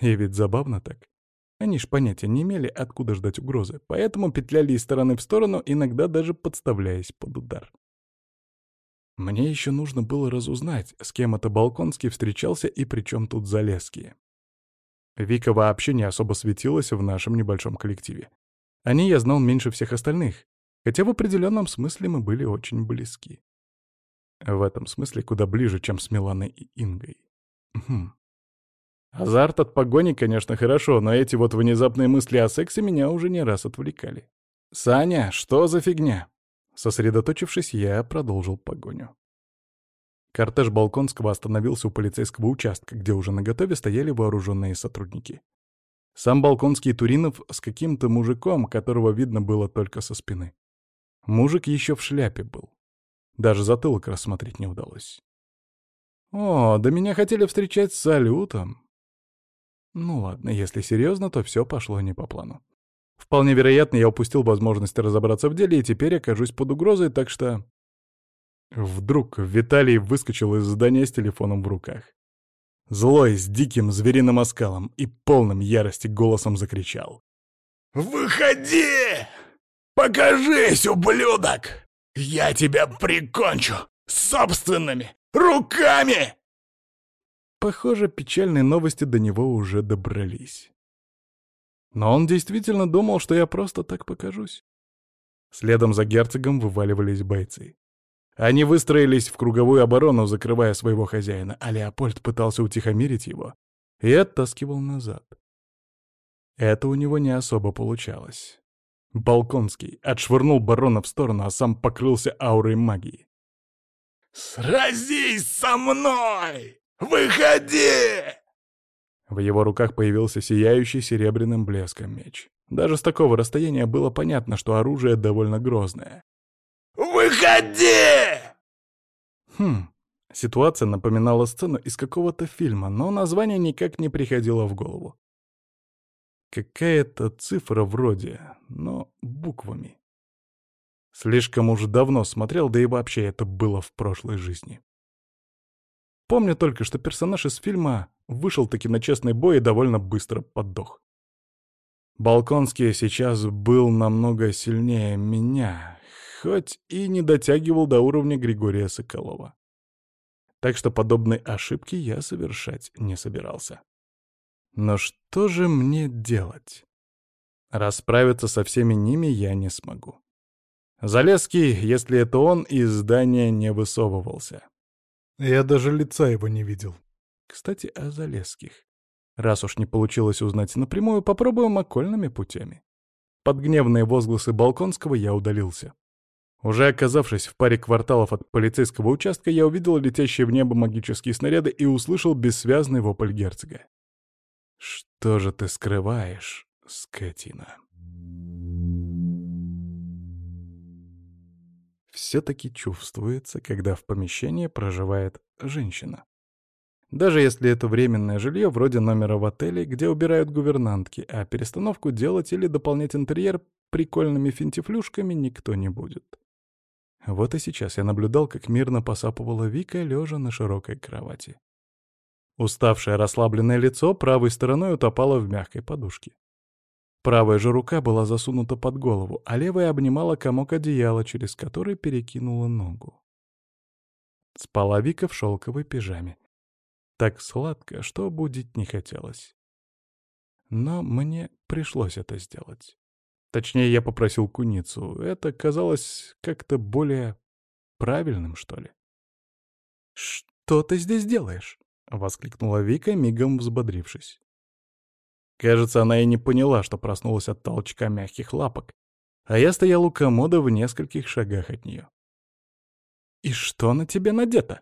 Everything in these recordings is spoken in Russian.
И ведь забавно так. Они ж понятия не имели, откуда ждать угрозы, поэтому петляли из стороны в сторону, иногда даже подставляясь под удар. Мне еще нужно было разузнать, с кем это Балконский встречался и при чем тут Залесские. Вика вообще не особо светилась в нашем небольшом коллективе. О ней я знал меньше всех остальных, хотя в определенном смысле мы были очень близки. В этом смысле куда ближе, чем с Миланой и Ингой. Хм. Азарт от погони, конечно, хорошо, но эти вот внезапные мысли о сексе меня уже не раз отвлекали. «Саня, что за фигня?» Сосредоточившись, я продолжил погоню. Кортеж Балконского остановился у полицейского участка, где уже наготове стояли вооруженные сотрудники. Сам Балконский Туринов с каким-то мужиком, которого видно было только со спины. Мужик еще в шляпе был. Даже затылок рассмотреть не удалось. О, да меня хотели встречать с салютом. Ну ладно, если серьезно, то все пошло не по плану. Вполне вероятно, я упустил возможность разобраться в деле и теперь окажусь под угрозой, так что... Вдруг Виталий выскочил из здания с телефоном в руках. Злой, с диким звериным оскалом и полным ярости голосом закричал. «Выходи! Покажись, ублюдок! Я тебя прикончу собственными руками!» Похоже, печальные новости до него уже добрались. Но он действительно думал, что я просто так покажусь. Следом за герцогом вываливались бойцы. Они выстроились в круговую оборону, закрывая своего хозяина, а Леопольд пытался утихомирить его и оттаскивал назад. Это у него не особо получалось. Балконский отшвырнул барона в сторону, а сам покрылся аурой магии. «Сразись со мной! Выходи!» В его руках появился сияющий серебряным блеском меч. Даже с такого расстояния было понятно, что оружие довольно грозное. «Выходи!» Хм, ситуация напоминала сцену из какого-то фильма, но название никак не приходило в голову. Какая-то цифра вроде, но буквами. Слишком уж давно смотрел, да и вообще это было в прошлой жизни. Помню только, что персонаж из фильма вышел таки на честный бой и довольно быстро подох. Балконский сейчас был намного сильнее меня, хоть и не дотягивал до уровня Григория Соколова. Так что подобной ошибки я совершать не собирался. Но что же мне делать? Расправиться со всеми ними я не смогу. Залезский, если это он, из здания не высовывался. Я даже лица его не видел. Кстати, о Залесских. Раз уж не получилось узнать напрямую, попробуем окольными путями. Под гневные возгласы Балконского я удалился. Уже оказавшись в паре кварталов от полицейского участка, я увидел летящие в небо магические снаряды и услышал бессвязный вопль герцога. «Что же ты скрываешь, скотина?» Все-таки чувствуется, когда в помещении проживает женщина. Даже если это временное жилье вроде номера в отеле, где убирают гувернантки, а перестановку делать или дополнять интерьер прикольными финтифлюшками никто не будет. Вот и сейчас я наблюдал, как мирно посапывала Вика, лежа на широкой кровати. Уставшее расслабленное лицо правой стороной утопало в мягкой подушке. Правая же рука была засунута под голову, а левая обнимала комок одеяла, через который перекинула ногу. Спала Вика в шелковой пижаме. Так сладко, что будить не хотелось. Но мне пришлось это сделать. Точнее, я попросил куницу. Это казалось как-то более правильным, что ли. «Что ты здесь делаешь?» — воскликнула Вика, мигом взбодрившись. Кажется, она и не поняла, что проснулась от толчка мягких лапок, а я стоял у комода в нескольких шагах от нее. «И что на тебе надето?»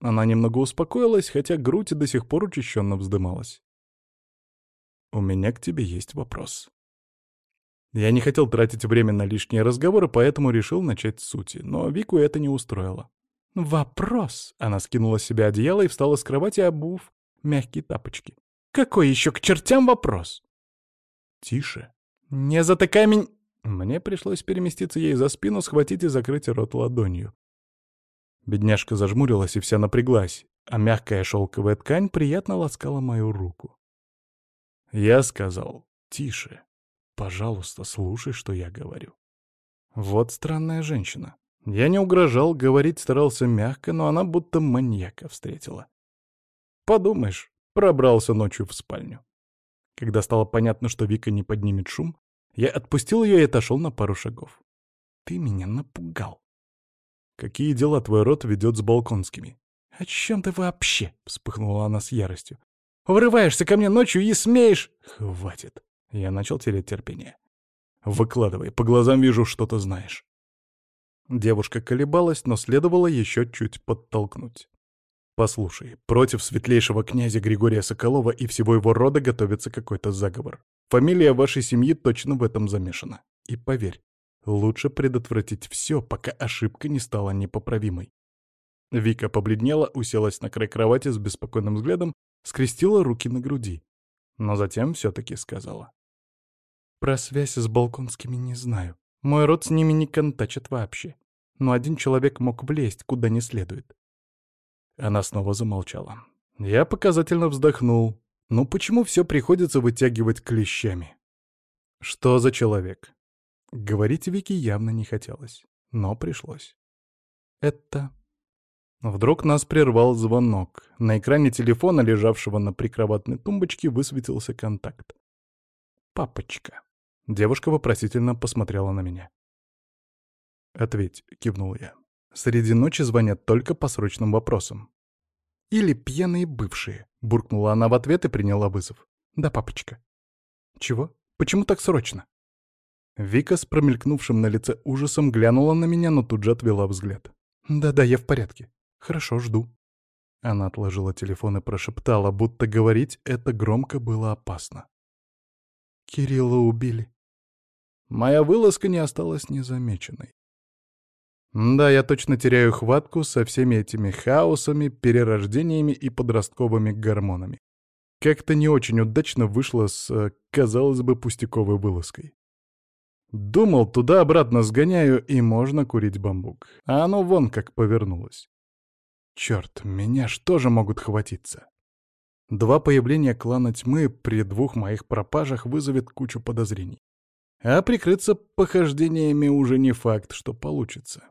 Она немного успокоилась, хотя грудь до сих пор учащенно вздымалась. «У меня к тебе есть вопрос». Я не хотел тратить время на лишние разговоры, поэтому решил начать с сути, но Вику это не устроило. «Вопрос!» — она скинула с себя одеяло и встала с кровати, обув мягкие тапочки. Какой еще к чертям вопрос? Тише. Не затыкай меня... Мне пришлось переместиться ей за спину, схватить и закрыть рот ладонью. Бедняжка зажмурилась и вся напряглась, а мягкая шелковая ткань приятно ласкала мою руку. Я сказал «Тише, пожалуйста, слушай, что я говорю». Вот странная женщина. Я не угрожал, говорить старался мягко, но она будто маньяка встретила. Подумаешь, пробрался ночью в спальню. Когда стало понятно, что Вика не поднимет шум, я отпустил ее и отошел на пару шагов. Ты меня напугал. Какие дела твой род ведет с балконскими? О чем ты вообще? Вспыхнула она с яростью. Врываешься ко мне ночью и смеешь... Хватит. Я начал терять терпение. Выкладывай, по глазам вижу, что ты знаешь. Девушка колебалась, но следовало еще чуть подтолкнуть. «Послушай, против светлейшего князя Григория Соколова и всего его рода готовится какой-то заговор. Фамилия вашей семьи точно в этом замешана. И поверь, лучше предотвратить все, пока ошибка не стала непоправимой». Вика побледнела, уселась на край кровати с беспокойным взглядом, скрестила руки на груди. Но затем все-таки сказала. «Про связь с Балконскими не знаю. Мой род с ними не контачит вообще. Но один человек мог влезть куда не следует. Она снова замолчала. Я показательно вздохнул. Ну почему все приходится вытягивать клещами? Что за человек? Говорить Вики явно не хотелось, но пришлось. Это... Вдруг нас прервал звонок. На экране телефона, лежавшего на прикроватной тумбочке, высветился контакт. «Папочка». Девушка вопросительно посмотрела на меня. «Ответь», — кивнул я. Среди ночи звонят только по срочным вопросам. «Или пьяные бывшие», — буркнула она в ответ и приняла вызов. «Да, папочка». «Чего? Почему так срочно?» Вика с промелькнувшим на лице ужасом глянула на меня, но тут же отвела взгляд. «Да-да, я в порядке. Хорошо, жду». Она отложила телефон и прошептала, будто говорить это громко было опасно. «Кирилла убили». Моя вылазка не осталась незамеченной. Да, я точно теряю хватку со всеми этими хаосами, перерождениями и подростковыми гормонами. Как-то не очень удачно вышло с, э, казалось бы, пустяковой вылазкой. Думал, туда-обратно сгоняю, и можно курить бамбук. А оно вон как повернулось. Черт, меня что же могут хватиться? Два появления клана тьмы при двух моих пропажах вызовет кучу подозрений. А прикрыться похождениями уже не факт, что получится.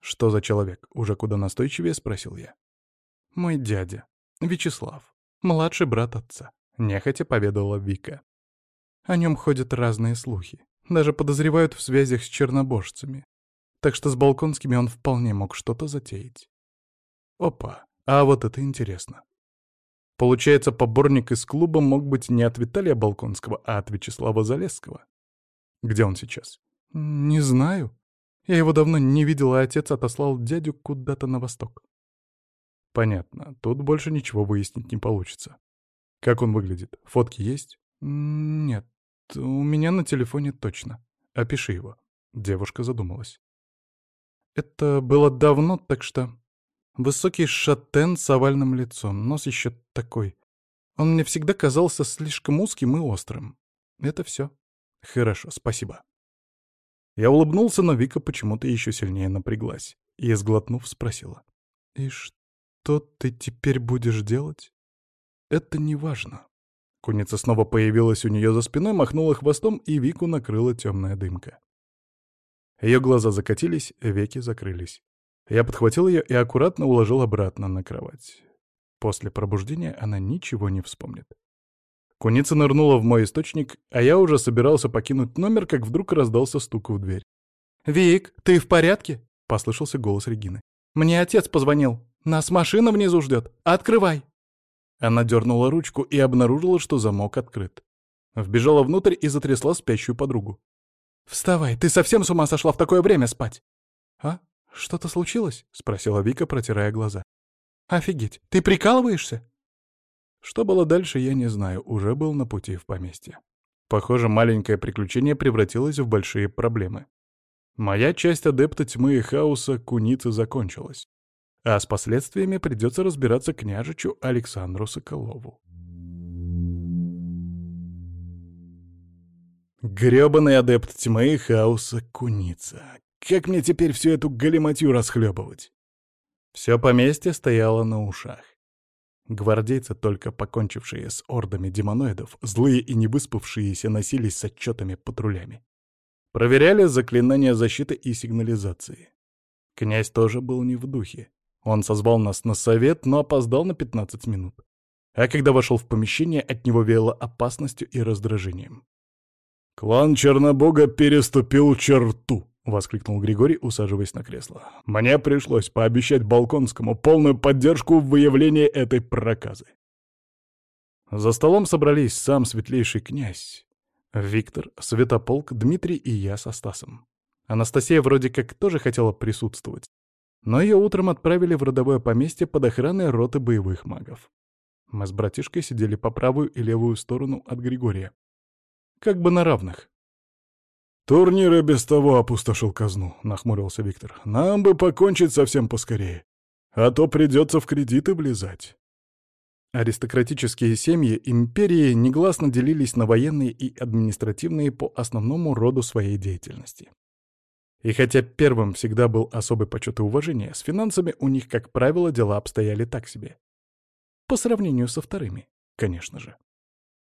«Что за человек?» — уже куда настойчивее спросил я. «Мой дядя, Вячеслав, младший брат отца», — нехотя поведала Вика. О нем ходят разные слухи. Даже подозревают в связях с чернобожцами. Так что с Балконскими он вполне мог что-то затеять. Опа, а вот это интересно. Получается, поборник из клуба мог быть не от Виталия Балконского, а от Вячеслава Залесского. Где он сейчас? Не знаю. Я его давно не видел, а отец отослал дядю куда-то на восток. Понятно, тут больше ничего выяснить не получится. Как он выглядит? Фотки есть? Нет, у меня на телефоне точно. Опиши его. Девушка задумалась. Это было давно, так что... Высокий шатен с овальным лицом, нос еще такой. Он мне всегда казался слишком узким и острым. Это все. Хорошо, спасибо. Я улыбнулся, но Вика почему-то еще сильнее напряглась. И, сглотнув, спросила. «И что ты теперь будешь делать?» «Это не важно». Куница снова появилась у нее за спиной, махнула хвостом, и Вику накрыла темная дымка. Ее глаза закатились, веки закрылись. Я подхватил ее и аккуратно уложил обратно на кровать. После пробуждения она ничего не вспомнит. Куница нырнула в мой источник, а я уже собирался покинуть номер, как вдруг раздался стук в дверь. «Вик, ты в порядке?» — послышался голос Регины. «Мне отец позвонил. Нас машина внизу ждет. Открывай!» Она дернула ручку и обнаружила, что замок открыт. Вбежала внутрь и затрясла спящую подругу. «Вставай, ты совсем с ума сошла в такое время спать?» «А? Что-то случилось?» — спросила Вика, протирая глаза. «Офигеть, ты прикалываешься?» Что было дальше, я не знаю, уже был на пути в поместье. Похоже, маленькое приключение превратилось в большие проблемы. Моя часть адепта тьмы и хаоса куницы закончилась. А с последствиями придется разбираться княжичу Александру Соколову. Грёбаный адепт тьмы и хаоса куница. Как мне теперь всю эту галиматью расхлебывать? Все поместье стояло на ушах. Гвардейцы, только покончившие с ордами демоноидов, злые и невыспавшиеся, носились с отчетами патрулями. Проверяли заклинания защиты и сигнализации. Князь тоже был не в духе. Он созвал нас на совет, но опоздал на 15 минут. А когда вошел в помещение, от него веяло опасностью и раздражением. «Клан Чернобога переступил черту!» — воскликнул Григорий, усаживаясь на кресло. «Мне пришлось пообещать Балконскому полную поддержку в выявлении этой проказы». За столом собрались сам светлейший князь, Виктор, Святополк, Дмитрий и я со Стасом. Анастасия вроде как тоже хотела присутствовать, но ее утром отправили в родовое поместье под охраной роты боевых магов. Мы с братишкой сидели по правую и левую сторону от Григория. Как бы на равных. «Турнир и без того опустошил казну», — нахмурился Виктор. «Нам бы покончить совсем поскорее. А то придется в кредиты влезать». Аристократические семьи империи негласно делились на военные и административные по основному роду своей деятельности. И хотя первым всегда был особый почет и уважение, с финансами у них, как правило, дела обстояли так себе. По сравнению со вторыми, конечно же.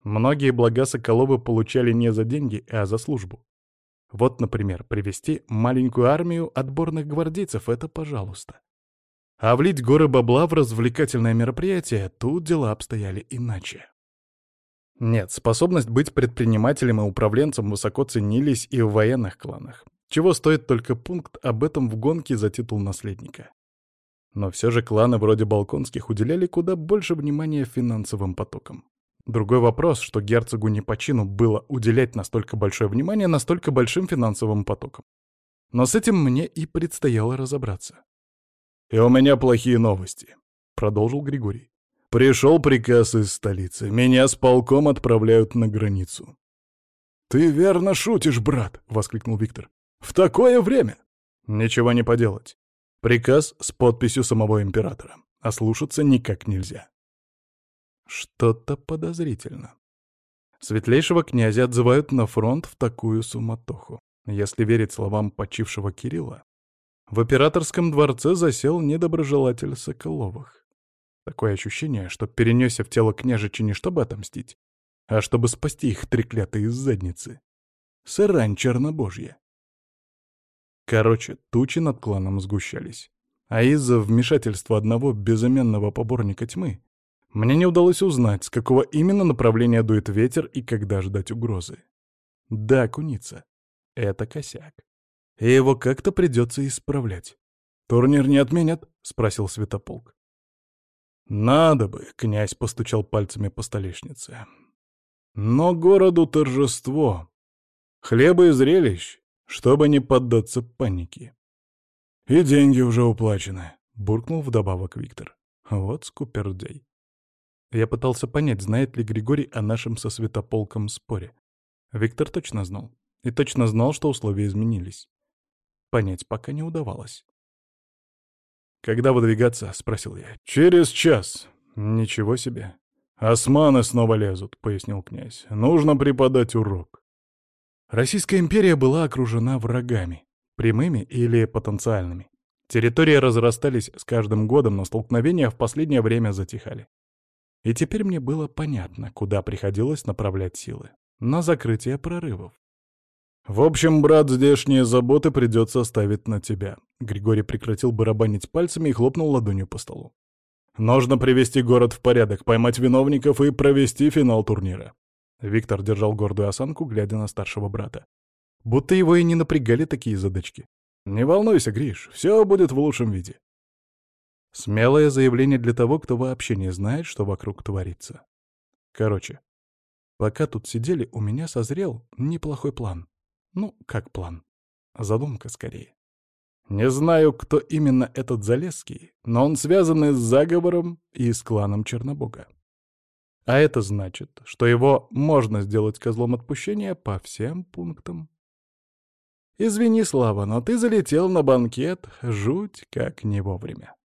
Многие блага Соколовы получали не за деньги, а за службу. Вот, например, привести маленькую армию отборных гвардейцев — это пожалуйста. А влить горы бабла в развлекательное мероприятие — тут дела обстояли иначе. Нет, способность быть предпринимателем и управленцем высоко ценились и в военных кланах. Чего стоит только пункт об этом в гонке за титул наследника. Но все же кланы вроде Балконских уделяли куда больше внимания финансовым потокам. Другой вопрос, что герцогу не по чину было уделять настолько большое внимание настолько большим финансовым потокам. Но с этим мне и предстояло разобраться. «И у меня плохие новости», — продолжил Григорий. «Пришел приказ из столицы. Меня с полком отправляют на границу». «Ты верно шутишь, брат!» — воскликнул Виктор. «В такое время!» «Ничего не поделать. Приказ с подписью самого императора. А слушаться никак нельзя». Что-то подозрительно. Светлейшего князя отзывают на фронт в такую суматоху. Если верить словам почившего Кирилла, в императорском дворце засел недоброжелатель Соколовых. Такое ощущение, что перенесся в тело княжича не чтобы отомстить, а чтобы спасти их треклятые из задницы. Сырань чернобожья. Короче, тучи над кланом сгущались. А из-за вмешательства одного безыменного поборника тьмы мне не удалось узнать, с какого именно направления дует ветер и когда ждать угрозы. Да, куница. Это косяк. И его как-то придется исправлять. «Турнир не отменят?» — спросил Святополк. «Надо бы», — князь постучал пальцами по столешнице. «Но городу торжество. Хлеба и зрелищ, чтобы не поддаться панике». «И деньги уже уплачены», — буркнул вдобавок Виктор. Вот скупердей. Я пытался понять, знает ли Григорий о нашем со Святополком споре. Виктор точно знал. И точно знал, что условия изменились. Понять пока не удавалось. «Когда выдвигаться?» — спросил я. «Через час». «Ничего себе». «Османы снова лезут», — пояснил князь. «Нужно преподать урок». Российская империя была окружена врагами, прямыми или потенциальными. Территории разрастались с каждым годом, но столкновения в последнее время затихали. И теперь мне было понятно, куда приходилось направлять силы. На закрытие прорывов. «В общем, брат, здешние заботы придется оставить на тебя». Григорий прекратил барабанить пальцами и хлопнул ладонью по столу. «Нужно привести город в порядок, поймать виновников и провести финал турнира». Виктор держал гордую осанку, глядя на старшего брата. Будто его и не напрягали такие задачки. «Не волнуйся, Гриш, все будет в лучшем виде. Смелое заявление для того, кто вообще не знает, что вокруг творится. Короче, пока тут сидели, у меня созрел неплохой план. Ну, как план. Задумка скорее. Не знаю, кто именно этот Залесский, но он связан с заговором, и с кланом Чернобога. А это значит, что его можно сделать козлом отпущения по всем пунктам. Извини, Слава, но ты залетел на банкет жуть как не вовремя.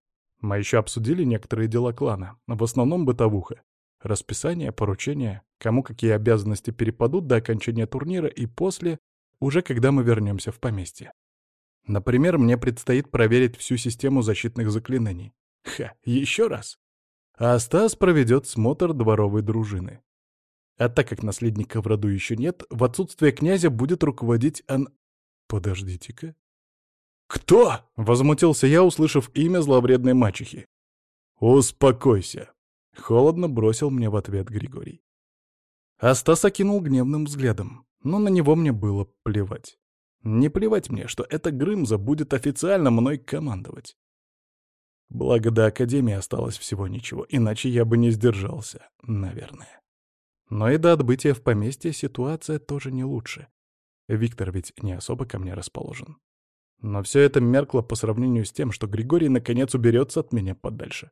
Мы еще обсудили некоторые дела клана, в основном бытовуха. Расписание, поручения, кому какие обязанности перепадут до окончания турнира и после, уже когда мы вернемся в поместье. Например, мне предстоит проверить всю систему защитных заклинаний. Ха, еще раз. а Стас проведет смотр дворовой дружины. А так как наследника в роду еще нет, в отсутствие князя будет руководить Ан... Подождите-ка. «Кто?» — возмутился я, услышав имя зловредной мачехи. «Успокойся», — холодно бросил мне в ответ Григорий. А Стас окинул гневным взглядом, но на него мне было плевать. Не плевать мне, что эта Грымза будет официально мной командовать. Благо до Академии осталось всего ничего, иначе я бы не сдержался, наверное. Но и до отбытия в поместье ситуация тоже не лучше. Виктор ведь не особо ко мне расположен. Но все это меркло по сравнению с тем, что Григорий наконец уберется от меня подальше.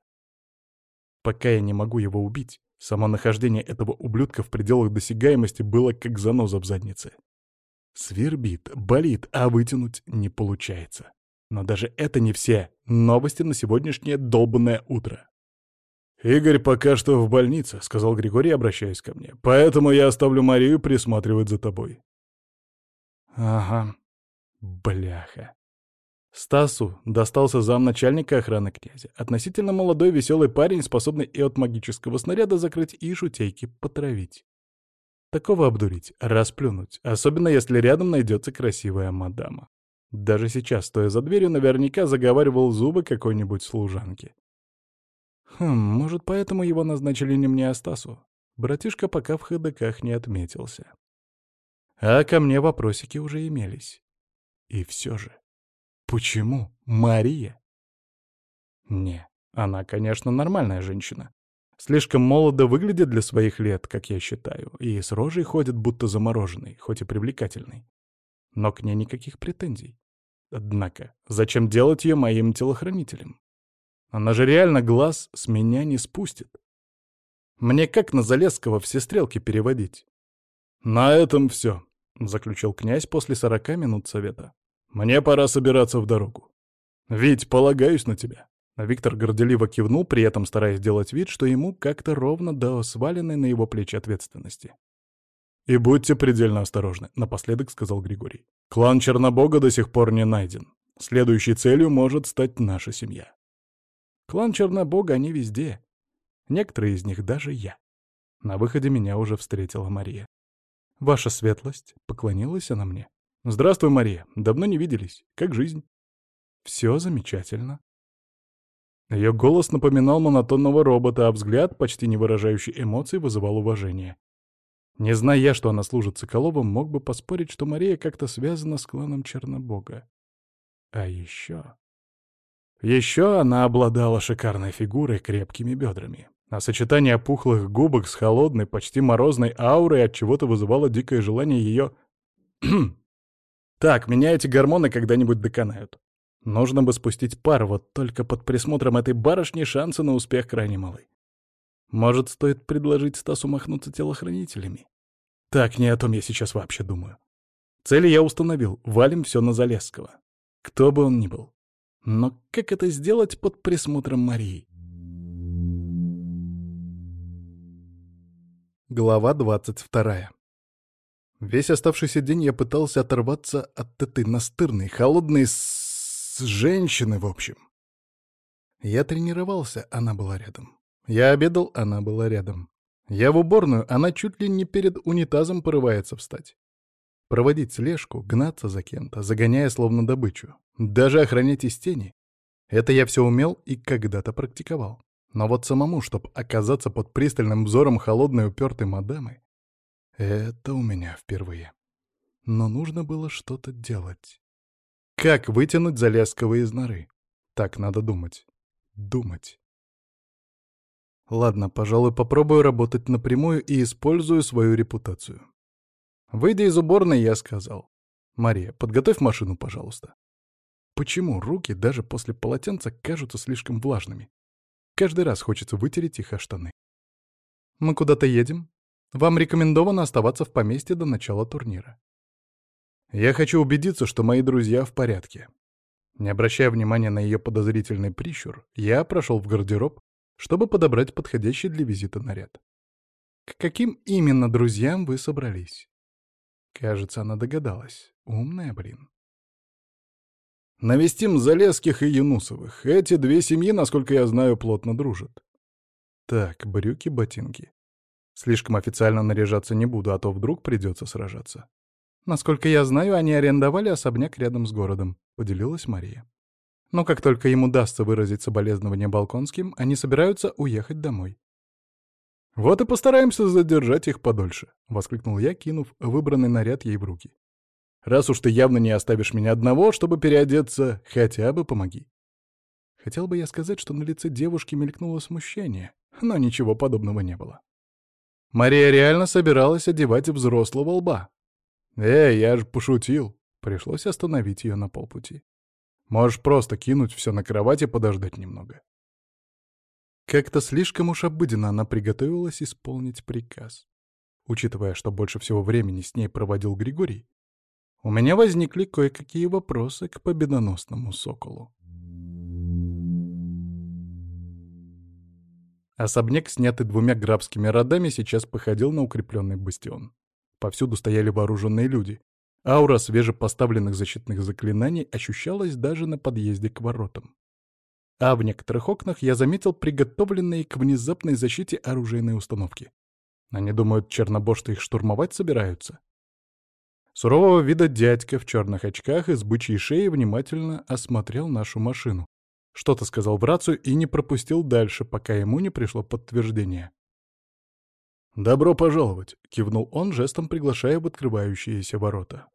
Пока я не могу его убить, само нахождение этого ублюдка в пределах досягаемости было как заноза в заднице. Свербит, болит, а вытянуть не получается. Но даже это не все новости на сегодняшнее долбанное утро. «Игорь пока что в больнице», — сказал Григорий, обращаясь ко мне. «Поэтому я оставлю Марию присматривать за тобой». «Ага. Бляха. Стасу достался замначальника охраны князя. Относительно молодой веселый парень, способный и от магического снаряда закрыть, и шутейки потравить. Такого обдурить, расплюнуть, особенно если рядом найдется красивая мадама. Даже сейчас, стоя за дверью, наверняка заговаривал зубы какой-нибудь служанки. Хм, может, поэтому его назначили не мне, а Стасу. Братишка пока в ходоках не отметился. А ко мне вопросики уже имелись. И все же. Почему Мария? Не, она, конечно, нормальная женщина. Слишком молодо выглядит для своих лет, как я считаю, и с рожей ходит будто замороженный, хоть и привлекательный. Но к ней никаких претензий. Однако, зачем делать ее моим телохранителем? Она же реально глаз с меня не спустит. Мне как на Залесского все стрелки переводить? На этом все, заключил князь после сорока минут совета. Мне пора собираться в дорогу. Ведь полагаюсь на тебя. Виктор горделиво кивнул, при этом стараясь сделать вид, что ему как-то ровно до сваленной на его плечи ответственности. «И будьте предельно осторожны», — напоследок сказал Григорий. «Клан Чернобога до сих пор не найден. Следующей целью может стать наша семья». Клан Чернобога они везде. Некоторые из них даже я. На выходе меня уже встретила Мария. «Ваша светлость», — поклонилась она мне. «Здравствуй, Мария. Давно не виделись. Как жизнь?» «Все замечательно». Ее голос напоминал монотонного робота, а взгляд, почти не выражающий эмоций, вызывал уважение. Не зная что она служит Соколовым, мог бы поспорить, что Мария как-то связана с кланом Чернобога. А еще... Еще она обладала шикарной фигурой, крепкими бедрами. А сочетание опухлых губок с холодной, почти морозной аурой от чего-то вызывало дикое желание ее... так, меня эти гормоны когда-нибудь доконают. Нужно бы спустить пар, вот только под присмотром этой барышни шансы на успех крайне малы. Может, стоит предложить Стасу махнуться телохранителями? Так, не о том я сейчас вообще думаю. Цели я установил, валим все на Залесского. Кто бы он ни был. Но как это сделать под присмотром Марии? Глава двадцать вторая. Весь оставшийся день я пытался оторваться от этой настырной, холодной с... женщины, в общем. Я тренировался, она была рядом. Я обедал, она была рядом. Я в уборную, она чуть ли не перед унитазом порывается встать. Проводить слежку, гнаться за кем-то, загоняя словно добычу. Даже охранять из тени. Это я все умел и когда-то практиковал. Но вот самому, чтобы оказаться под пристальным взором холодной упертой мадамы, это у меня впервые. Но нужно было что-то делать. Как вытянуть Залесского из норы? Так надо думать. Думать. Ладно, пожалуй, попробую работать напрямую и использую свою репутацию. Выйдя из уборной, я сказал. «Мария, подготовь машину, пожалуйста». Почему руки даже после полотенца кажутся слишком влажными? Каждый раз хочется вытереть их о штаны. «Мы куда-то едем? Вам рекомендовано оставаться в поместье до начала турнира». «Я хочу убедиться, что мои друзья в порядке». Не обращая внимания на ее подозрительный прищур, я прошел в гардероб, чтобы подобрать подходящий для визита наряд. К каким именно друзьям вы собрались? Кажется, она догадалась. Умная, блин. Навестим Залесских и Юнусовых. Эти две семьи, насколько я знаю, плотно дружат. Так, брюки, ботинки. Слишком официально наряжаться не буду, а то вдруг придется сражаться. Насколько я знаю, они арендовали особняк рядом с городом, поделилась Мария. Но как только им удастся выразить соболезнования Балконским, они собираются уехать домой. «Вот и постараемся задержать их подольше», — воскликнул я, кинув выбранный наряд ей в руки. «Раз уж ты явно не оставишь меня одного, чтобы переодеться, хотя бы помоги». Хотел бы я сказать, что на лице девушки мелькнуло смущение, но ничего подобного не было. Мария реально собиралась одевать взрослого лба. «Эй, я же пошутил!» Пришлось остановить ее на полпути. «Можешь просто кинуть все на кровать и подождать немного». Как-то слишком уж обыденно она приготовилась исполнить приказ. Учитывая, что больше всего времени с ней проводил Григорий, у меня возникли кое-какие вопросы к победоносному соколу. Особняк, снятый двумя графскими родами, сейчас походил на укрепленный бастион. Повсюду стояли вооруженные люди. Аура свежепоставленных защитных заклинаний ощущалась даже на подъезде к воротам. А в некоторых окнах я заметил приготовленные к внезапной защите оружейные установки. Они думают, чернобошты их штурмовать собираются. Сурового вида дядька в черных очках и с бычьей шеей внимательно осмотрел нашу машину, что-то сказал рацию и не пропустил дальше, пока ему не пришло подтверждение. «Добро пожаловать!» — кивнул он, жестом приглашая в открывающиеся ворота.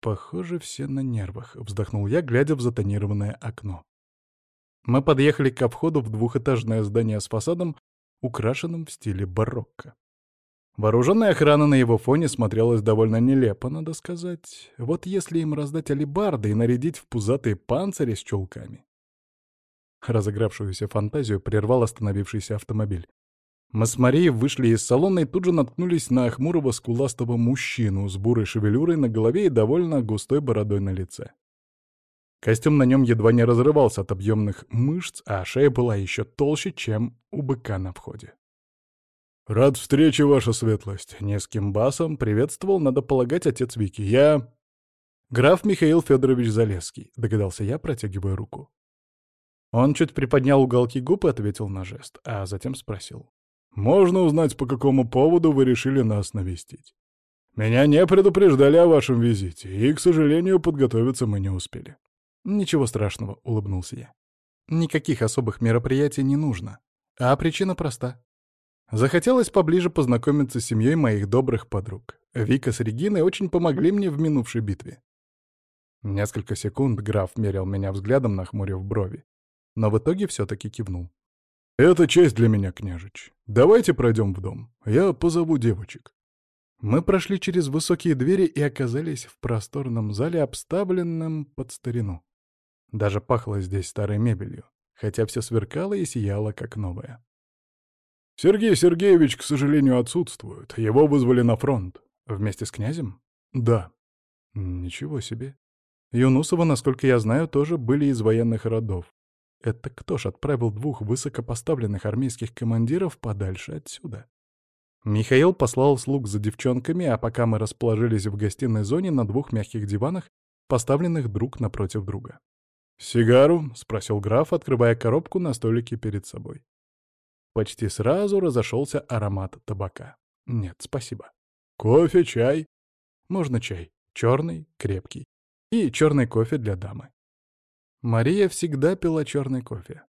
«Похоже, все на нервах», — вздохнул я, глядя в затонированное окно. Мы подъехали ко входу в двухэтажное здание с фасадом, украшенным в стиле барокко. Вооруженная охрана на его фоне смотрелась довольно нелепо, надо сказать. Вот если им раздать алибарды и нарядить в пузатые панцири с чулками. Разыгравшуюся фантазию прервал остановившийся автомобиль. Мы с Марией вышли из салона и тут же наткнулись на хмурого скуластого мужчину с бурой шевелюрой на голове и довольно густой бородой на лице. Костюм на нем едва не разрывался от объемных мышц, а шея была еще толще, чем у быка на входе. «Рад встрече, ваша светлость!» — низким басом приветствовал, надо полагать, отец Вики. «Я...» «Граф Михаил Федорович Залесский», — догадался я, протягивая руку. Он чуть приподнял уголки губ и ответил на жест, а затем спросил. «Можно узнать, по какому поводу вы решили нас навестить? Меня не предупреждали о вашем визите, и, к сожалению, подготовиться мы не успели». «Ничего страшного», — улыбнулся я. «Никаких особых мероприятий не нужно. А причина проста. Захотелось поближе познакомиться с семьей моих добрых подруг. Вика с Региной очень помогли мне в минувшей битве». Несколько секунд граф мерил меня взглядом, нахмурив брови но в итоге все-таки кивнул. «Это честь для меня, княжич. Давайте пройдем в дом. Я позову девочек». Мы прошли через высокие двери и оказались в просторном зале, обставленном под старину. Даже пахло здесь старой мебелью, хотя все сверкало и сияло, как новое. «Сергей Сергеевич, к сожалению, отсутствует. Его вызвали на фронт. Вместе с князем?» «Да». «Ничего себе. Юнусова, насколько я знаю, тоже были из военных родов. Это кто ж отправил двух высокопоставленных армейских командиров подальше отсюда? Михаил послал слуг за девчонками, а пока мы расположились в гостиной зоне на двух мягких диванах, поставленных друг напротив друга. «Сигару?» — спросил граф, открывая коробку на столике перед собой. Почти сразу разошелся аромат табака. «Нет, спасибо». «Кофе, чай?» «Можно чай. Черный, крепкий. И черный кофе для дамы». Мария всегда пила черный кофе.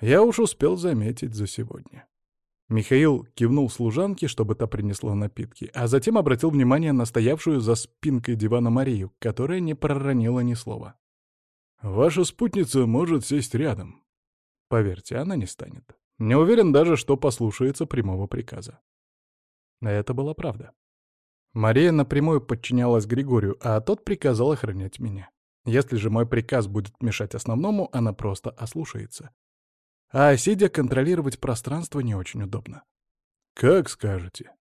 Я уж успел заметить за сегодня. Михаил кивнул служанке, чтобы та принесла напитки, а затем обратил внимание на стоявшую за спинкой дивана Марию, которая не проронила ни слова. «Ваша спутница может сесть рядом». Поверьте, она не станет. Не уверен даже, что послушается прямого приказа. Это была правда. Мария напрямую подчинялась Григорию, а тот приказал охранять меня. Если же мой приказ будет мешать основному, она просто ослушается. А сидя контролировать пространство не очень удобно. «Как скажете».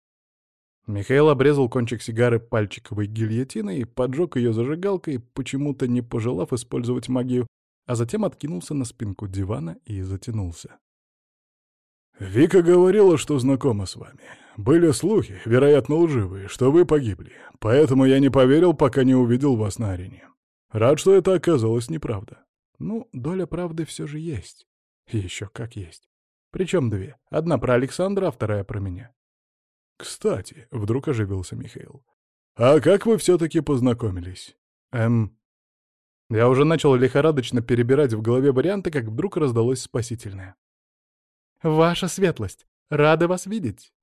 Михаил обрезал кончик сигары пальчиковой гильотиной поджег ее зажигалкой, почему-то не пожелав использовать магию, а затем откинулся на спинку дивана и затянулся. «Вика говорила, что знакома с вами. Были слухи, вероятно, лживые, что вы погибли, поэтому я не поверил, пока не увидел вас на арене. Рад, что это оказалось неправда. Ну, доля правды все же есть. Еще как есть. Причем две. Одна про Александра, а вторая про меня. «Кстати», — вдруг оживился Михаил, — «а как вы все-таки познакомились?» «Эм...» Я уже начал лихорадочно перебирать в голове варианты, как вдруг раздалось спасительное. «Ваша светлость! Рада вас видеть!»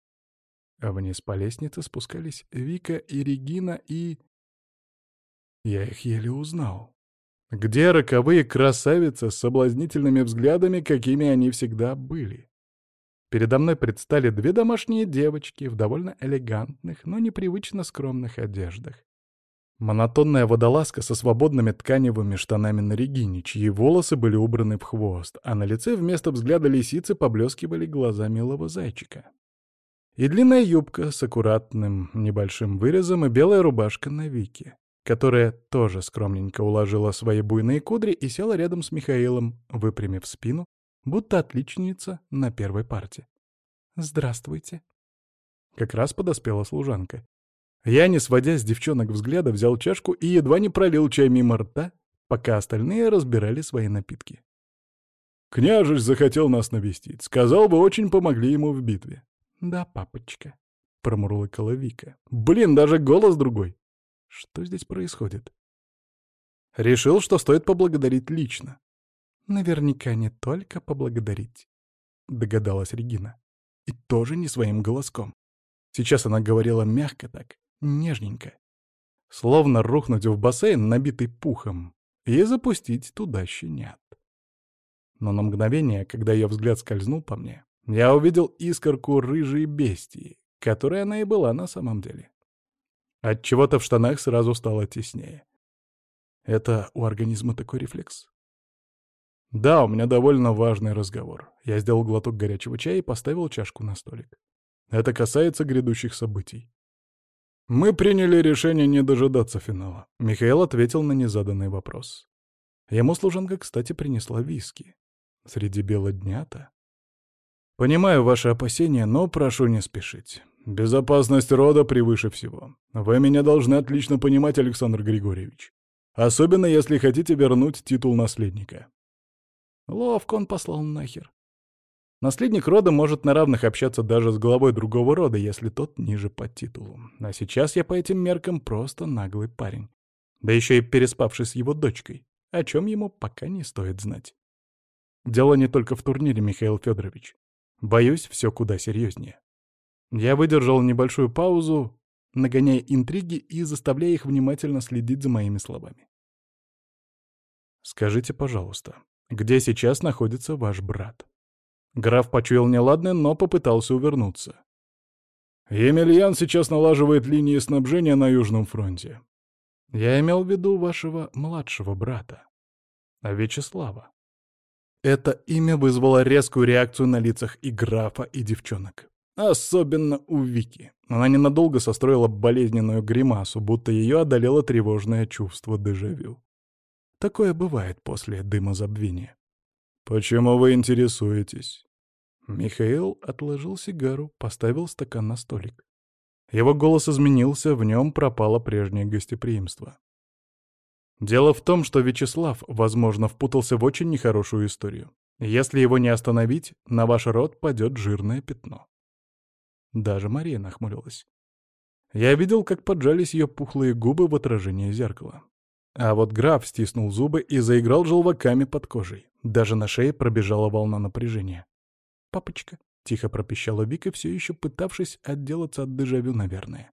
А вниз по лестнице спускались Вика и Регина и... Я их еле узнал. Где роковые красавицы с соблазнительными взглядами, какими они всегда были? Передо мной предстали две домашние девочки в довольно элегантных, но непривычно скромных одеждах. Монотонная водолазка со свободными тканевыми штанами на Регине, чьи волосы были убраны в хвост, а на лице вместо взгляда лисицы поблескивали глаза милого зайчика. И длинная юбка с аккуратным небольшим вырезом и белая рубашка на Вике которая тоже скромненько уложила свои буйные кудри и села рядом с Михаилом, выпрямив спину, будто отличница на первой парте. «Здравствуйте». Как раз подоспела служанка. Я, не сводя с девчонок взгляда, взял чашку и едва не пролил чай мимо рта, пока остальные разбирали свои напитки. «Княжич захотел нас навестить. Сказал, вы очень помогли ему в битве». «Да, папочка», — промурлыкала Вика. «Блин, даже голос другой». Что здесь происходит? Решил, что стоит поблагодарить лично. Наверняка не только поблагодарить, догадалась Регина. И тоже не своим голоском. Сейчас она говорила мягко так, нежненько. Словно рухнуть в бассейн, набитый пухом, и запустить туда щенят. Но на мгновение, когда ее взгляд скользнул по мне, я увидел искорку рыжей бестии, которой она и была на самом деле. От чего-то в штанах сразу стало теснее. Это у организма такой рефлекс? Да, у меня довольно важный разговор. Я сделал глоток горячего чая и поставил чашку на столик. Это касается грядущих событий. Мы приняли решение не дожидаться финала. Михаил ответил на незаданный вопрос. Ему служанка, кстати, принесла виски. Среди бела дня-то. Понимаю ваши опасения, но прошу не спешить. Безопасность рода превыше всего. Вы меня должны отлично понимать, Александр Григорьевич. Особенно, если хотите вернуть титул наследника. Ловко он послал нахер. Наследник рода может на равных общаться даже с главой другого рода, если тот ниже по титулу. А сейчас я по этим меркам просто наглый парень. Да еще и переспавший с его дочкой, о чем ему пока не стоит знать. Дело не только в турнире, Михаил Федорович. Боюсь, все куда серьезнее. Я выдержал небольшую паузу, нагоняя интриги и заставляя их внимательно следить за моими словами. «Скажите, пожалуйста, где сейчас находится ваш брат?» Граф почуял неладное, но попытался увернуться. «Емельян сейчас налаживает линии снабжения на Южном фронте. Я имел в виду вашего младшего брата, Вячеслава. Это имя вызвало резкую реакцию на лицах и графа, и девчонок. Особенно у Вики. Она ненадолго состроила болезненную гримасу, будто ее одолело тревожное чувство дежавю. Такое бывает после дыма забвения. «Почему вы интересуетесь?» Михаил отложил сигару, поставил стакан на столик. Его голос изменился, в нем пропало прежнее гостеприимство. Дело в том, что Вячеслав, возможно, впутался в очень нехорошую историю. Если его не остановить, на ваш род падет жирное пятно. Даже Мария нахмурилась. Я видел, как поджались ее пухлые губы в отражении зеркала. А вот граф стиснул зубы и заиграл желваками под кожей. Даже на шее пробежала волна напряжения. «Папочка», — тихо пропищала Вика, все еще пытавшись отделаться от дежавю, наверное.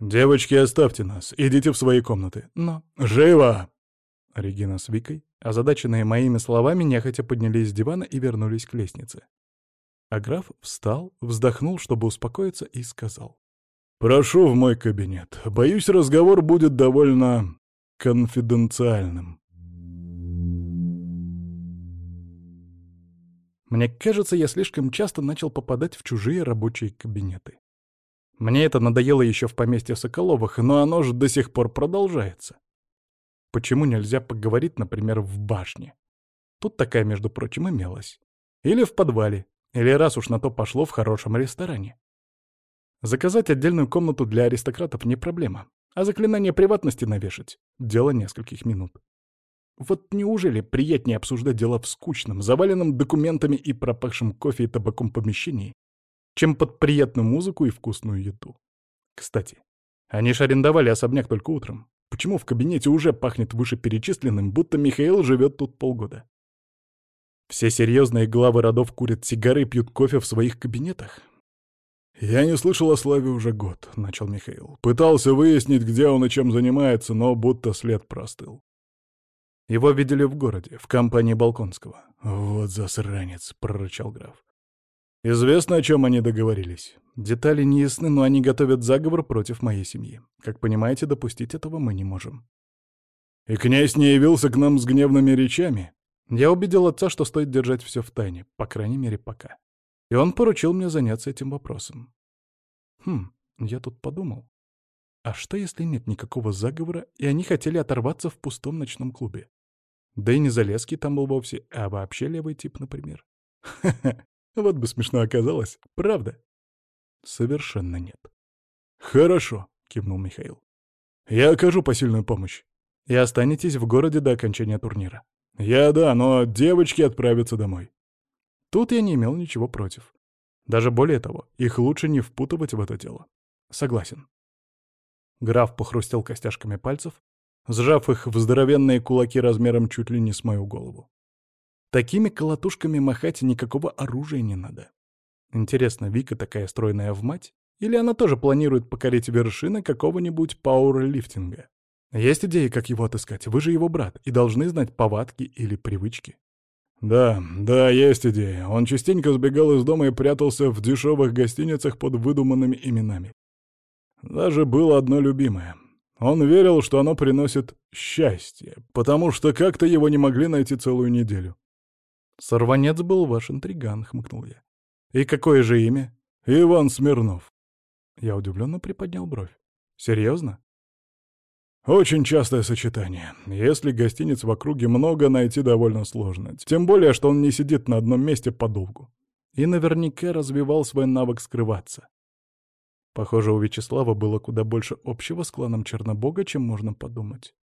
«Девочки, оставьте нас, идите в свои комнаты. Но...» «Живо!» Регина с Викой, озадаченные моими словами, нехотя поднялись с дивана и вернулись к лестнице. А граф встал, вздохнул, чтобы успокоиться, и сказал. «Прошу в мой кабинет. Боюсь, разговор будет довольно конфиденциальным». Мне кажется, я слишком часто начал попадать в чужие рабочие кабинеты. Мне это надоело еще в поместье Соколовых, но оно же до сих пор продолжается. Почему нельзя поговорить, например, в башне? Тут такая, между прочим, имелась. Или в подвале, или раз уж на то пошло в хорошем ресторане. Заказать отдельную комнату для аристократов не проблема, а заклинание приватности навешать — дело нескольких минут. Вот неужели приятнее обсуждать дела в скучном, заваленном документами и пропахшем кофе и табаком помещении, чем под приятную музыку и вкусную еду? Кстати, они ж арендовали особняк только утром. Почему в кабинете уже пахнет вышеперечисленным, будто Михаил живет тут полгода? Все серьезные главы родов курят сигары и пьют кофе в своих кабинетах. «Я не слышал о Славе уже год», — начал Михаил. «Пытался выяснить, где он и чем занимается, но будто след простыл». Его видели в городе, в компании Балконского. «Вот засранец», — прорычал граф. «Известно, о чем они договорились. Детали не ясны, но они готовят заговор против моей семьи. Как понимаете, допустить этого мы не можем». «И князь не явился к нам с гневными речами?» Я убедил отца, что стоит держать все в тайне, по крайней мере, пока. И он поручил мне заняться этим вопросом. Хм, я тут подумал. А что, если нет никакого заговора, и они хотели оторваться в пустом ночном клубе? Да и не Залезский там был вовсе, а вообще левый тип, например. Ха-ха, вот бы смешно оказалось, правда? Совершенно нет. Хорошо, кивнул Михаил. Я окажу посильную помощь. И останетесь в городе до окончания турнира. Я да, но девочки отправятся домой. Тут я не имел ничего против. Даже более того, их лучше не впутывать в это дело. Согласен. Граф похрустел костяшками пальцев, сжав их в здоровенные кулаки размером чуть ли не с мою голову. Такими колотушками махать никакого оружия не надо. Интересно, Вика такая стройная в мать? Или она тоже планирует покорить вершины какого-нибудь пауэрлифтинга? Есть идеи, как его отыскать? Вы же его брат и должны знать повадки или привычки. «Да, да, есть идея. Он частенько сбегал из дома и прятался в дешевых гостиницах под выдуманными именами. Даже было одно любимое. Он верил, что оно приносит счастье, потому что как-то его не могли найти целую неделю. «Сорванец был ваш интриган», — хмыкнул я. «И какое же имя?» «Иван Смирнов». Я удивленно приподнял бровь. «Серьезно?» Очень частое сочетание. Если гостиниц в округе много, найти довольно сложно. Тем более, что он не сидит на одном месте подолгу. И наверняка развивал свой навык скрываться. Похоже, у Вячеслава было куда больше общего с кланом Чернобога, чем можно подумать.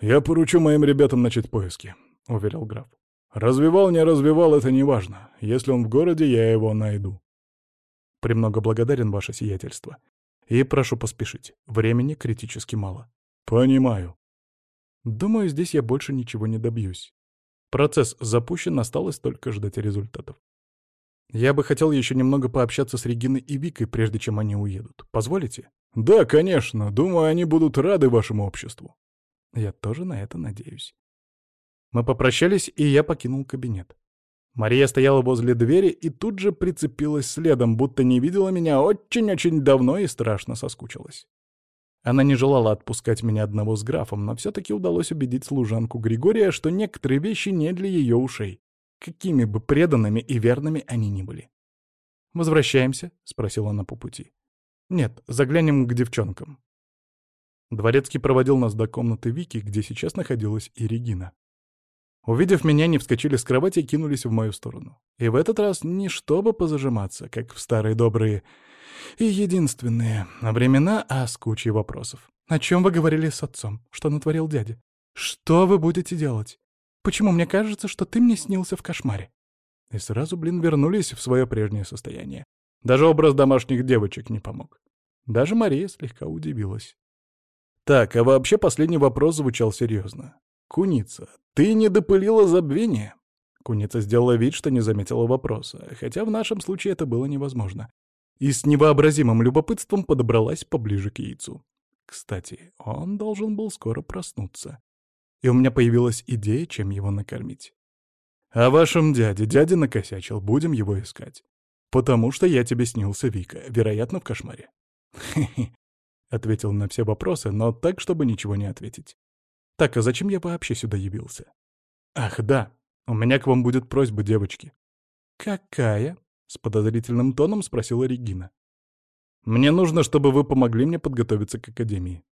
«Я поручу моим ребятам начать поиски», — уверил граф. «Развивал, не развивал — это не важно. Если он в городе, я его найду». «Премного благодарен, ваше сиятельство. И прошу поспешить. Времени критически мало. Понимаю. Думаю, здесь я больше ничего не добьюсь. Процесс запущен, осталось только ждать результатов. Я бы хотел еще немного пообщаться с Региной и Викой, прежде чем они уедут. Позволите? Да, конечно. Думаю, они будут рады вашему обществу. Я тоже на это надеюсь. Мы попрощались, и я покинул кабинет. Мария стояла возле двери и тут же прицепилась следом, будто не видела меня очень-очень давно и страшно соскучилась. Она не желала отпускать меня одного с графом, но все-таки удалось убедить служанку Григория, что некоторые вещи не для ее ушей, какими бы преданными и верными они ни были. «Возвращаемся?» — спросила она по пути. «Нет, заглянем к девчонкам». Дворецкий проводил нас до комнаты Вики, где сейчас находилась и Регина. Увидев меня, они вскочили с кровати и кинулись в мою сторону. И в этот раз не чтобы позажиматься, как в старые добрые и единственные времена, а с кучей вопросов. «О чем вы говорили с отцом? Что натворил дядя? Что вы будете делать? Почему мне кажется, что ты мне снился в кошмаре?» И сразу, блин, вернулись в свое прежнее состояние. Даже образ домашних девочек не помог. Даже Мария слегка удивилась. Так, а вообще последний вопрос звучал серьезно. «Куница, ты не допылила забвение?» Куница сделала вид, что не заметила вопроса, хотя в нашем случае это было невозможно. И с невообразимым любопытством подобралась поближе к яйцу. Кстати, он должен был скоро проснуться. И у меня появилась идея, чем его накормить. «О вашем дяде. Дядя накосячил. Будем его искать. Потому что я тебе снился, Вика. Вероятно, в кошмаре». «Хе-хе», — ответил на все вопросы, но так, чтобы ничего не ответить. Так, а зачем я вообще сюда явился? Ах, да, у меня к вам будет просьба, девочки. Какая? С подозрительным тоном спросила Регина. Мне нужно, чтобы вы помогли мне подготовиться к академии.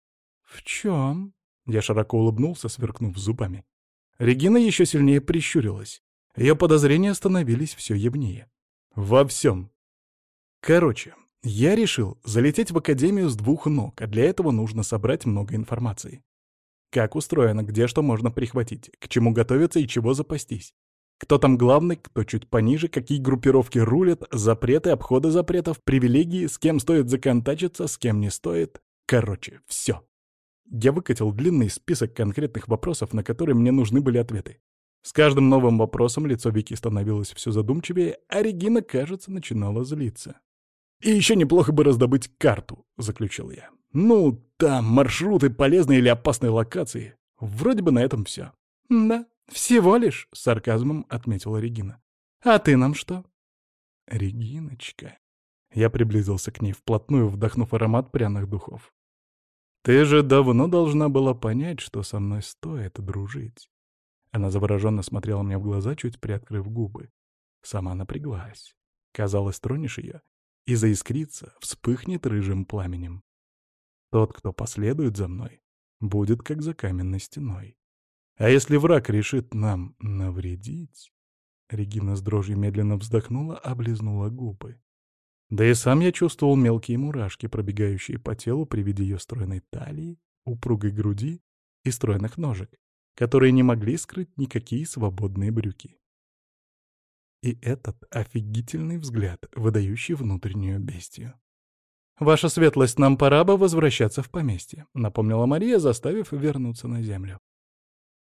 В чем? Я широко улыбнулся, сверкнув зубами. Регина еще сильнее прищурилась. Ее подозрения становились все явнее. Во всем. Короче, я решил залететь в академию с двух ног, а для этого нужно собрать много информации. Как устроено, где что можно прихватить, к чему готовиться и чего запастись. Кто там главный, кто чуть пониже, какие группировки рулят, запреты, обходы запретов, привилегии, с кем стоит законтачиться, с кем не стоит. Короче, все. Я выкатил длинный список конкретных вопросов, на которые мне нужны были ответы. С каждым новым вопросом лицо Вики становилось все задумчивее, а Регина, кажется, начинала злиться. «И еще неплохо бы раздобыть карту», — заключил я. «Ну, там маршруты полезные или опасные локации. Вроде бы на этом все». «Да, всего лишь», — с сарказмом отметила Регина. «А ты нам что?» «Региночка». Я приблизился к ней вплотную, вдохнув аромат пряных духов. «Ты же давно должна была понять, что со мной стоит дружить». Она завороженно смотрела мне в глаза, чуть приоткрыв губы. Сама напряглась. Казалось, тронешь ее, и заискрится, вспыхнет рыжим пламенем. Тот, кто последует за мной, будет как за каменной стеной. А если враг решит нам навредить... Регина с дрожью медленно вздохнула, облизнула губы. Да и сам я чувствовал мелкие мурашки, пробегающие по телу при виде ее стройной талии, упругой груди и стройных ножек, которые не могли скрыть никакие свободные брюки. И этот офигительный взгляд, выдающий внутреннюю бестию. «Ваша светлость, нам пора бы возвращаться в поместье», — напомнила Мария, заставив вернуться на землю.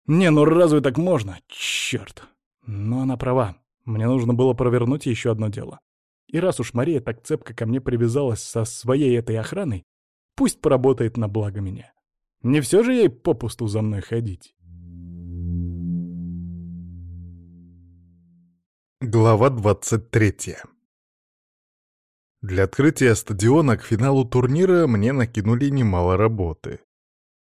«Не, ну разве так можно? Черт!» Но она права. Мне нужно было провернуть еще одно дело. И раз уж Мария так цепко ко мне привязалась со своей этой охраной, пусть поработает на благо меня. Не все же ей попусту за мной ходить. Глава 23 Для открытия стадиона к финалу турнира мне накинули немало работы.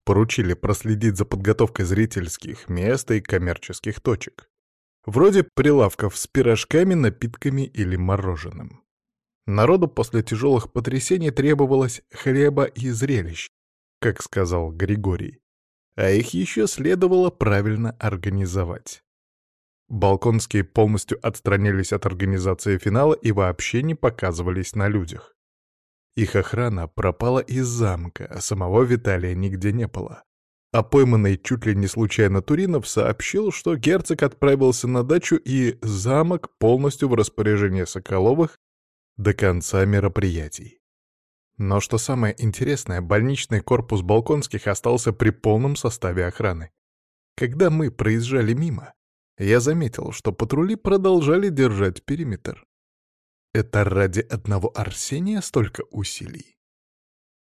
Поручили проследить за подготовкой зрительских мест и коммерческих точек. Вроде прилавков с пирожками, напитками или мороженым. Народу после тяжелых потрясений требовалось хлеба и зрелищ, как сказал Григорий. А их еще следовало правильно организовать. Балконские полностью отстранились от организации финала и вообще не показывались на людях. Их охрана пропала из замка, а самого Виталия нигде не было а пойманный чуть ли не случайно Туринов сообщил, что герцог отправился на дачу и замок полностью в распоряжение Соколовых до конца мероприятий. Но что самое интересное, больничный корпус Балконских остался при полном составе охраны. Когда мы проезжали мимо, я заметил, что патрули продолжали держать периметр. Это ради одного Арсения столько усилий?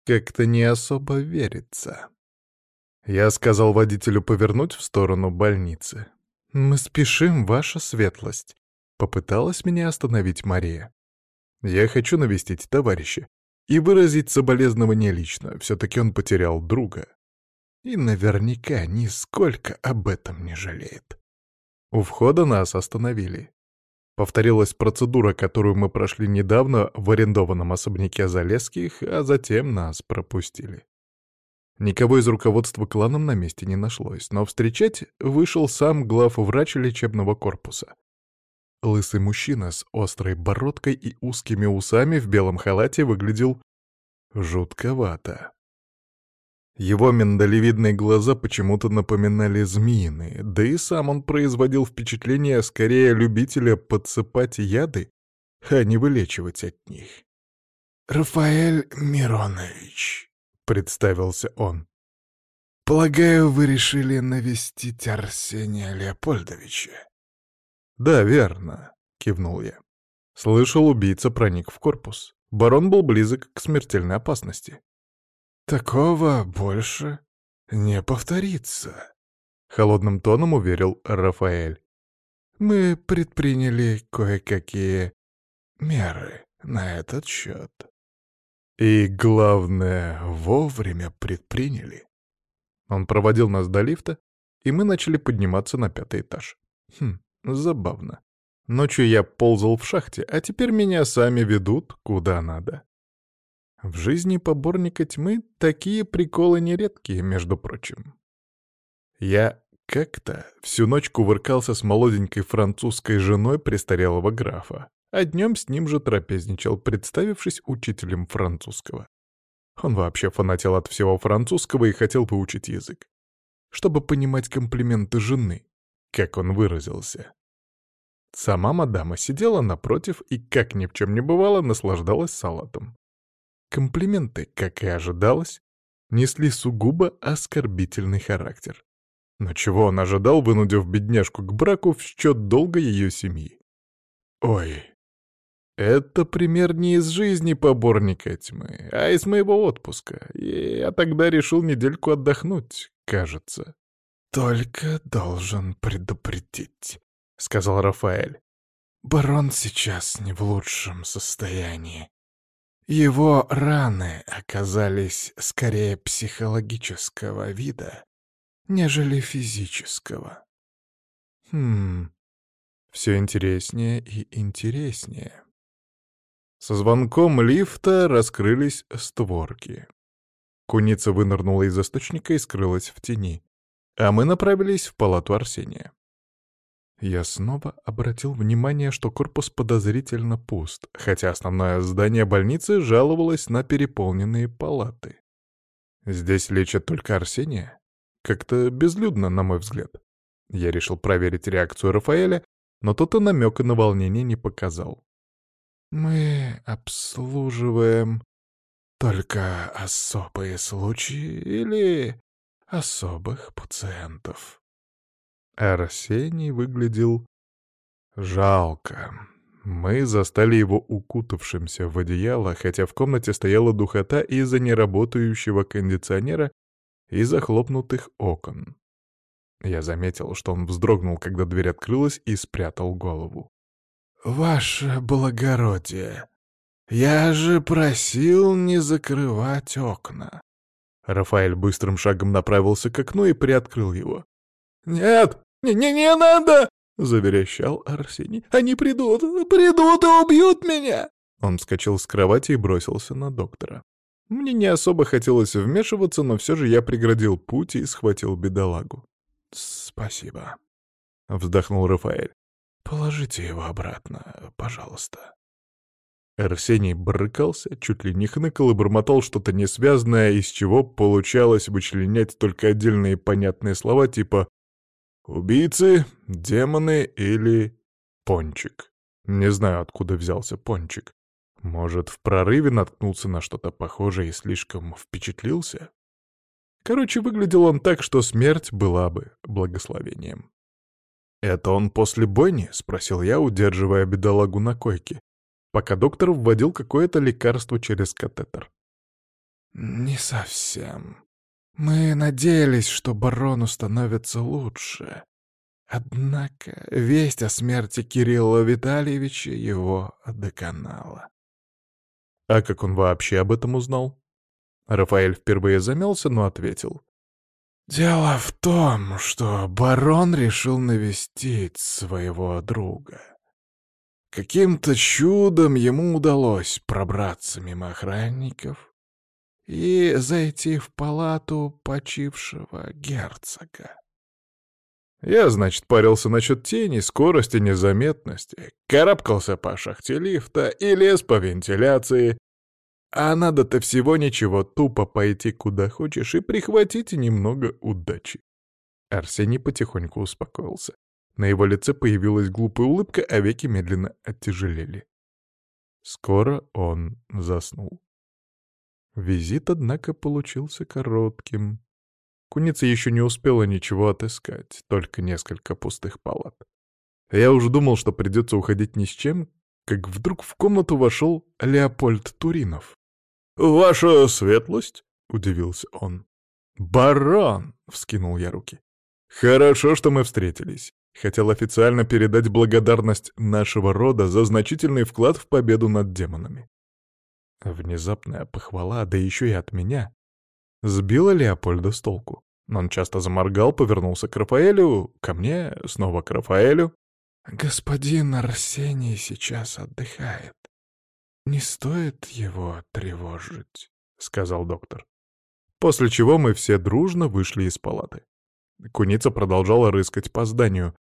Как-то не особо верится. Я сказал водителю повернуть в сторону больницы. «Мы спешим, ваша светлость», — попыталась меня остановить Мария. «Я хочу навестить товарища и выразить соболезнование лично, все-таки он потерял друга. И наверняка нисколько об этом не жалеет». У входа нас остановили. Повторилась процедура, которую мы прошли недавно в арендованном особняке Залесских, а затем нас пропустили. Никого из руководства кланом на месте не нашлось, но встречать вышел сам главврач лечебного корпуса. Лысый мужчина с острой бородкой и узкими усами в белом халате выглядел жутковато. Его миндалевидные глаза почему-то напоминали змеиные, да и сам он производил впечатление скорее любителя подсыпать яды, а не вылечивать от них. «Рафаэль Миронович», — представился он. «Полагаю, вы решили навестить Арсения Леопольдовича?» «Да, верно», — кивнул я. Слышал, убийца проник в корпус. Барон был близок к смертельной опасности. «Такого больше не повторится», — холодным тоном уверил Рафаэль. «Мы предприняли кое-какие меры на этот счет». И, главное, вовремя предприняли. Он проводил нас до лифта, и мы начали подниматься на пятый этаж. Хм, забавно. Ночью я ползал в шахте, а теперь меня сами ведут куда надо. В жизни поборника тьмы такие приколы нередкие, между прочим. Я как-то всю ночь кувыркался с молоденькой французской женой престарелого графа а днем с ним же трапезничал, представившись учителем французского. Он вообще фанател от всего французского и хотел выучить язык. чтобы понимать комплименты жены, как он выразился. Сама мадама сидела напротив и, как ни в чем не бывало, наслаждалась салатом. Комплименты, как и ожидалось, несли сугубо оскорбительный характер. Но чего он ожидал, вынудив бедняжку к браку в счет долга ее семьи? Ой, это пример не из жизни поборника тьмы, а из моего отпуска. И я тогда решил недельку отдохнуть, кажется. «Только должен предупредить», — сказал Рафаэль. «Барон сейчас не в лучшем состоянии. Его раны оказались скорее психологического вида, нежели физического. Хм, все интереснее и интереснее. Со звонком лифта раскрылись створки. Куница вынырнула из источника и скрылась в тени, а мы направились в палату Арсения. Я снова обратил внимание, что корпус подозрительно пуст, хотя основное здание больницы жаловалось на переполненные палаты. Здесь лечат только Арсения? Как-то безлюдно, на мой взгляд. Я решил проверить реакцию Рафаэля, но тот и намека на волнение не показал. «Мы обслуживаем только особые случаи или особых пациентов?» Арсений выглядел жалко. Мы застали его укутавшимся в одеяло, хотя в комнате стояла духота из-за неработающего кондиционера и захлопнутых окон. Я заметил, что он вздрогнул, когда дверь открылась, и спрятал голову. «Ваше благородие, я же просил не закрывать окна». Рафаэль быстрым шагом направился к окну и приоткрыл его. «Нет, не, не, не надо!» — заверещал Арсений. «Они придут, придут и убьют меня!» Он вскочил с кровати и бросился на доктора. Мне не особо хотелось вмешиваться, но все же я преградил путь и схватил бедолагу. «Спасибо», — вздохнул Рафаэль. «Положите его обратно, пожалуйста». Арсений брыкался, чуть ли не хныкал и бормотал что-то несвязное, из чего получалось вычленять только отдельные понятные слова типа «убийцы», «демоны» или «пончик». Не знаю, откуда взялся пончик. Может, в прорыве наткнулся на что-то похожее и слишком впечатлился? Короче, выглядел он так, что смерть была бы благословением. «Это он после бойни?» — спросил я, удерживая бедолагу на койке, пока доктор вводил какое-то лекарство через катетер. «Не совсем. Мы надеялись, что барону становится лучше. Однако весть о смерти Кирилла Витальевича его доконала. А как он вообще об этом узнал? Рафаэль впервые замялся, но ответил. «Дело в том, что барон решил навестить своего друга. Каким-то чудом ему удалось пробраться мимо охранников и зайти в палату почившего герцога. Я, значит, парился насчет тени, скорости, незаметности, карабкался по шахте лифта и лез по вентиляции. А надо-то всего ничего, тупо пойти куда хочешь и прихватить немного удачи. Арсений потихоньку успокоился. На его лице появилась глупая улыбка, а веки медленно оттяжелели. Скоро он заснул. Визит, однако, получился коротким. Куница еще не успела ничего отыскать, только несколько пустых палат. Я уже думал, что придется уходить ни с чем, как вдруг в комнату вошел Леопольд Туринов. «Ваша светлость?» — удивился он. «Барон!» — вскинул я руки. «Хорошо, что мы встретились. Хотел официально передать благодарность нашего рода за значительный вклад в победу над демонами». Внезапная похвала, да еще и от меня, сбила Леопольда с толку. Он часто заморгал, повернулся к Рафаэлю, ко мне, снова к Рафаэлю. «Господин Арсений сейчас отдыхает. Не стоит его тревожить», — сказал доктор. После чего мы все дружно вышли из палаты. Куница продолжала рыскать по зданию.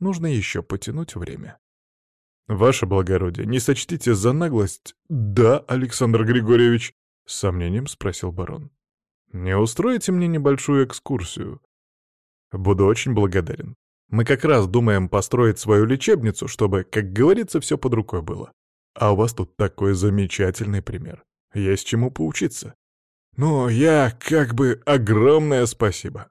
Нужно еще потянуть время. «Ваше благородие, не сочтите за наглость?» «Да, Александр Григорьевич», — с сомнением спросил барон. «Не устроите мне небольшую экскурсию? Буду очень благодарен. Мы как раз думаем построить свою лечебницу, чтобы, как говорится, все под рукой было. А у вас тут такой замечательный пример. Есть чему поучиться. Ну, я как бы огромное спасибо.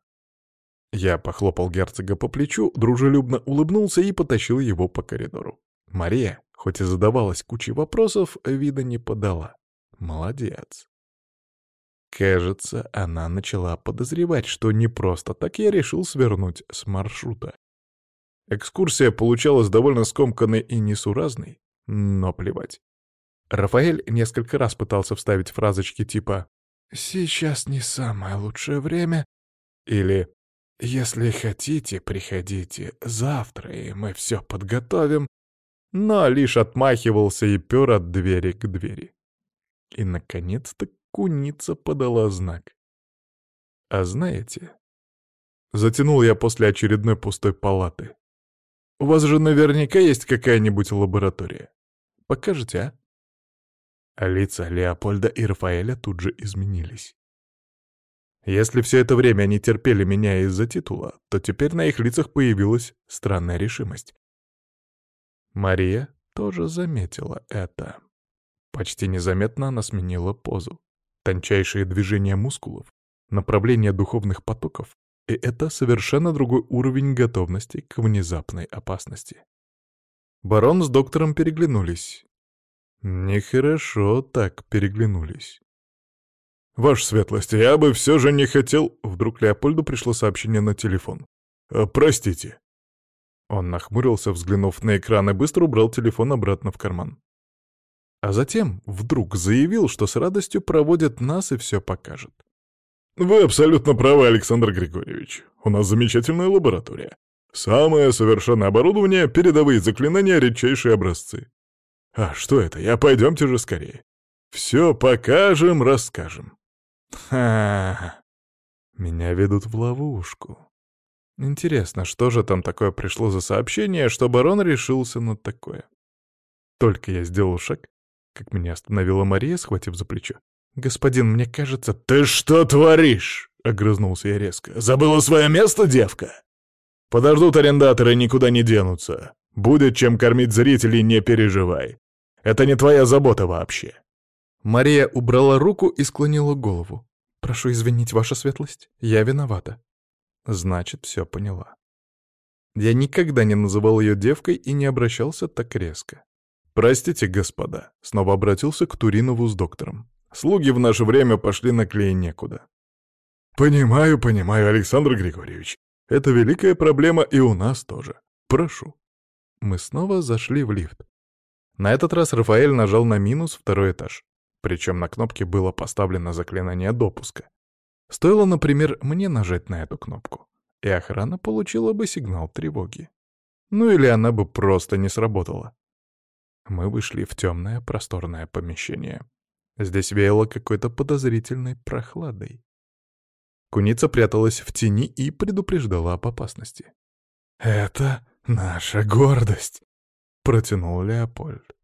Я похлопал герцога по плечу, дружелюбно улыбнулся и потащил его по коридору. Мария, хоть и задавалась кучей вопросов, вида не подала. Молодец. Кажется, она начала подозревать, что не просто так я решил свернуть с маршрута. Экскурсия получалась довольно скомканной и несуразной, но плевать. Рафаэль несколько раз пытался вставить фразочки типа «Сейчас не самое лучшее время» или «Если хотите, приходите завтра, и мы все подготовим», но лишь отмахивался и пер от двери к двери. И, наконец-то, куница подала знак. «А знаете...» Затянул я после очередной пустой палаты. «У вас же наверняка есть какая-нибудь лаборатория. Покажете, а?» А лица Леопольда и Рафаэля тут же изменились. Если все это время они терпели меня из-за титула, то теперь на их лицах появилась странная решимость. Мария тоже заметила это. Почти незаметно она сменила позу. Тончайшие движения мускулов, направление духовных потоков, и это совершенно другой уровень готовности к внезапной опасности. Барон с доктором переглянулись. Нехорошо так переглянулись. «Ваша светлость, я бы все же не хотел...» Вдруг Леопольду пришло сообщение на телефон. «Э, «Простите». Он нахмурился, взглянув на экран, и быстро убрал телефон обратно в карман. А затем вдруг заявил, что с радостью проводит нас и все покажет. «Вы абсолютно правы, Александр Григорьевич. У нас замечательная лаборатория. Самое совершенное оборудование, передовые заклинания, редчайшие образцы. А что это? Я пойдемте же скорее. Все покажем, расскажем. Ха, меня ведут в ловушку. Интересно, что же там такое пришло за сообщение, что барон решился на такое? Только я сделал шаг, как меня остановила Мария, схватив за плечо. «Господин, мне кажется...» «Ты что творишь?» — огрызнулся я резко. «Забыла свое место, девка?» «Подождут арендаторы, никуда не денутся. Будет чем кормить зрителей, не переживай. Это не твоя забота вообще». Мария убрала руку и склонила голову. «Прошу извинить, ваша светлость, я виновата». Значит, все поняла. Я никогда не называл ее девкой и не обращался так резко. «Простите, господа», — снова обратился к Туринову с доктором. «Слуги в наше время пошли на клей некуда». «Понимаю, понимаю, Александр Григорьевич. Это великая проблема и у нас тоже. Прошу». Мы снова зашли в лифт. На этот раз Рафаэль нажал на минус второй этаж. Причем на кнопке было поставлено заклинание допуска. Стоило, например, мне нажать на эту кнопку, и охрана получила бы сигнал тревоги. Ну или она бы просто не сработала. Мы вышли в темное просторное помещение. Здесь веяло какой-то подозрительной прохладой. Куница пряталась в тени и предупреждала об опасности. «Это наша гордость!» — протянул Леопольд.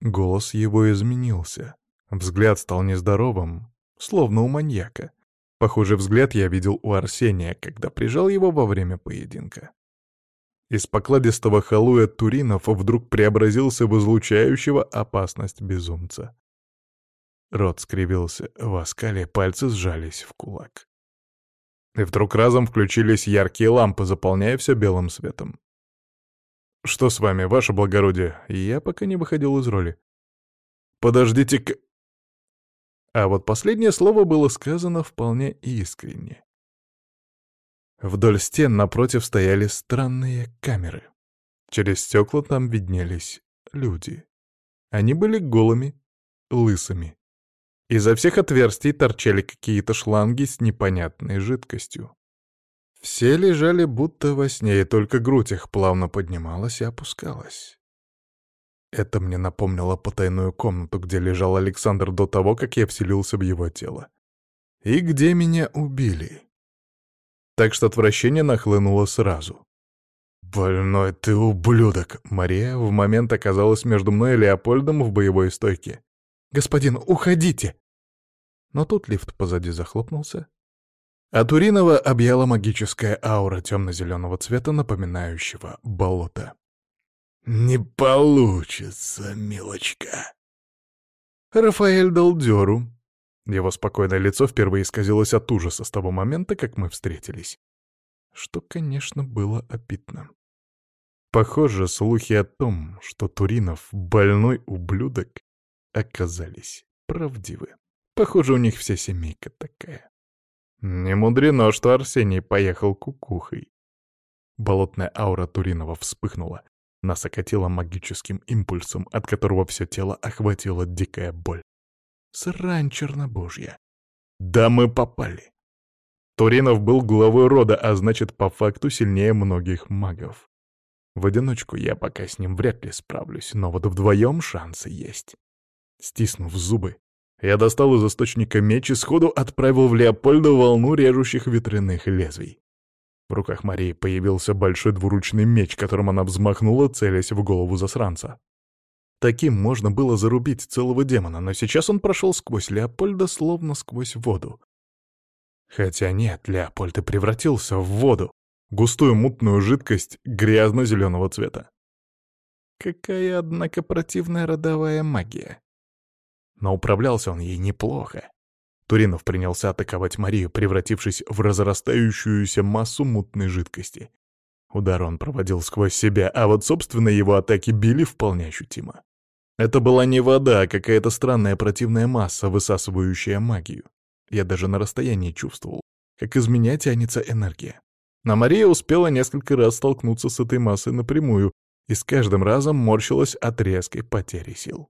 Голос его изменился. Взгляд стал нездоровым, словно у маньяка. Похожий взгляд я видел у Арсения, когда прижал его во время поединка. Из покладистого халуя Туринов вдруг преобразился в излучающего опасность безумца. Рот скривился, в оскале пальцы сжались в кулак. И вдруг разом включились яркие лампы, заполняя все белым светом. «Что с вами, ваше благородие?» Я пока не выходил из роли. «Подождите-ка...» А вот последнее слово было сказано вполне искренне. Вдоль стен напротив стояли странные камеры. Через стекла там виднелись люди. Они были голыми, лысыми. Изо всех отверстий торчали какие-то шланги с непонятной жидкостью. Все лежали будто во сне, и только грудь их плавно поднималась и опускалась. Это мне напомнило потайную комнату, где лежал Александр до того, как я вселился в его тело. И где меня убили так что отвращение нахлынуло сразу. «Больной ты ублюдок!» Мария в момент оказалась между мной и Леопольдом в боевой стойке. «Господин, уходите!» Но тут лифт позади захлопнулся, А Туринова объяла магическая аура темно-зеленого цвета, напоминающего болото. «Не получится, милочка!» Рафаэль дал дёру. Его спокойное лицо впервые исказилось от ужаса с того момента, как мы встретились. Что, конечно, было обидно. Похоже, слухи о том, что Туринов — больной ублюдок, оказались правдивы. Похоже, у них вся семейка такая. Не мудрено, что Арсений поехал кукухой. Болотная аура Туринова вспыхнула, нас окатило магическим импульсом, от которого все тело охватила дикая боль. Срань чернобожья. Да мы попали. Туринов был главой рода, а значит, по факту сильнее многих магов. В одиночку я пока с ним вряд ли справлюсь, но вот вдвоем шансы есть. Стиснув зубы, я достал из источника меч и сходу отправил в Леопольда волну режущих ветряных лезвий. В руках Марии появился большой двуручный меч, которым она взмахнула, целясь в голову засранца. Таким можно было зарубить целого демона, но сейчас он прошел сквозь Леопольда, словно сквозь воду. Хотя нет, Леопольд и превратился в воду, густую мутную жидкость грязно-зеленого цвета. Какая, однако, противная родовая магия. Но управлялся он ей неплохо. Туринов принялся атаковать Марию, превратившись в разрастающуюся массу мутной жидкости. Удар он проводил сквозь себя, а вот собственно его атаки били вполне ощутимо. Это была не вода, а какая-то странная противная масса, высасывающая магию. Я даже на расстоянии чувствовал, как из меня тянется энергия. Но Мария успела несколько раз столкнуться с этой массой напрямую и с каждым разом морщилась от резкой потери сил.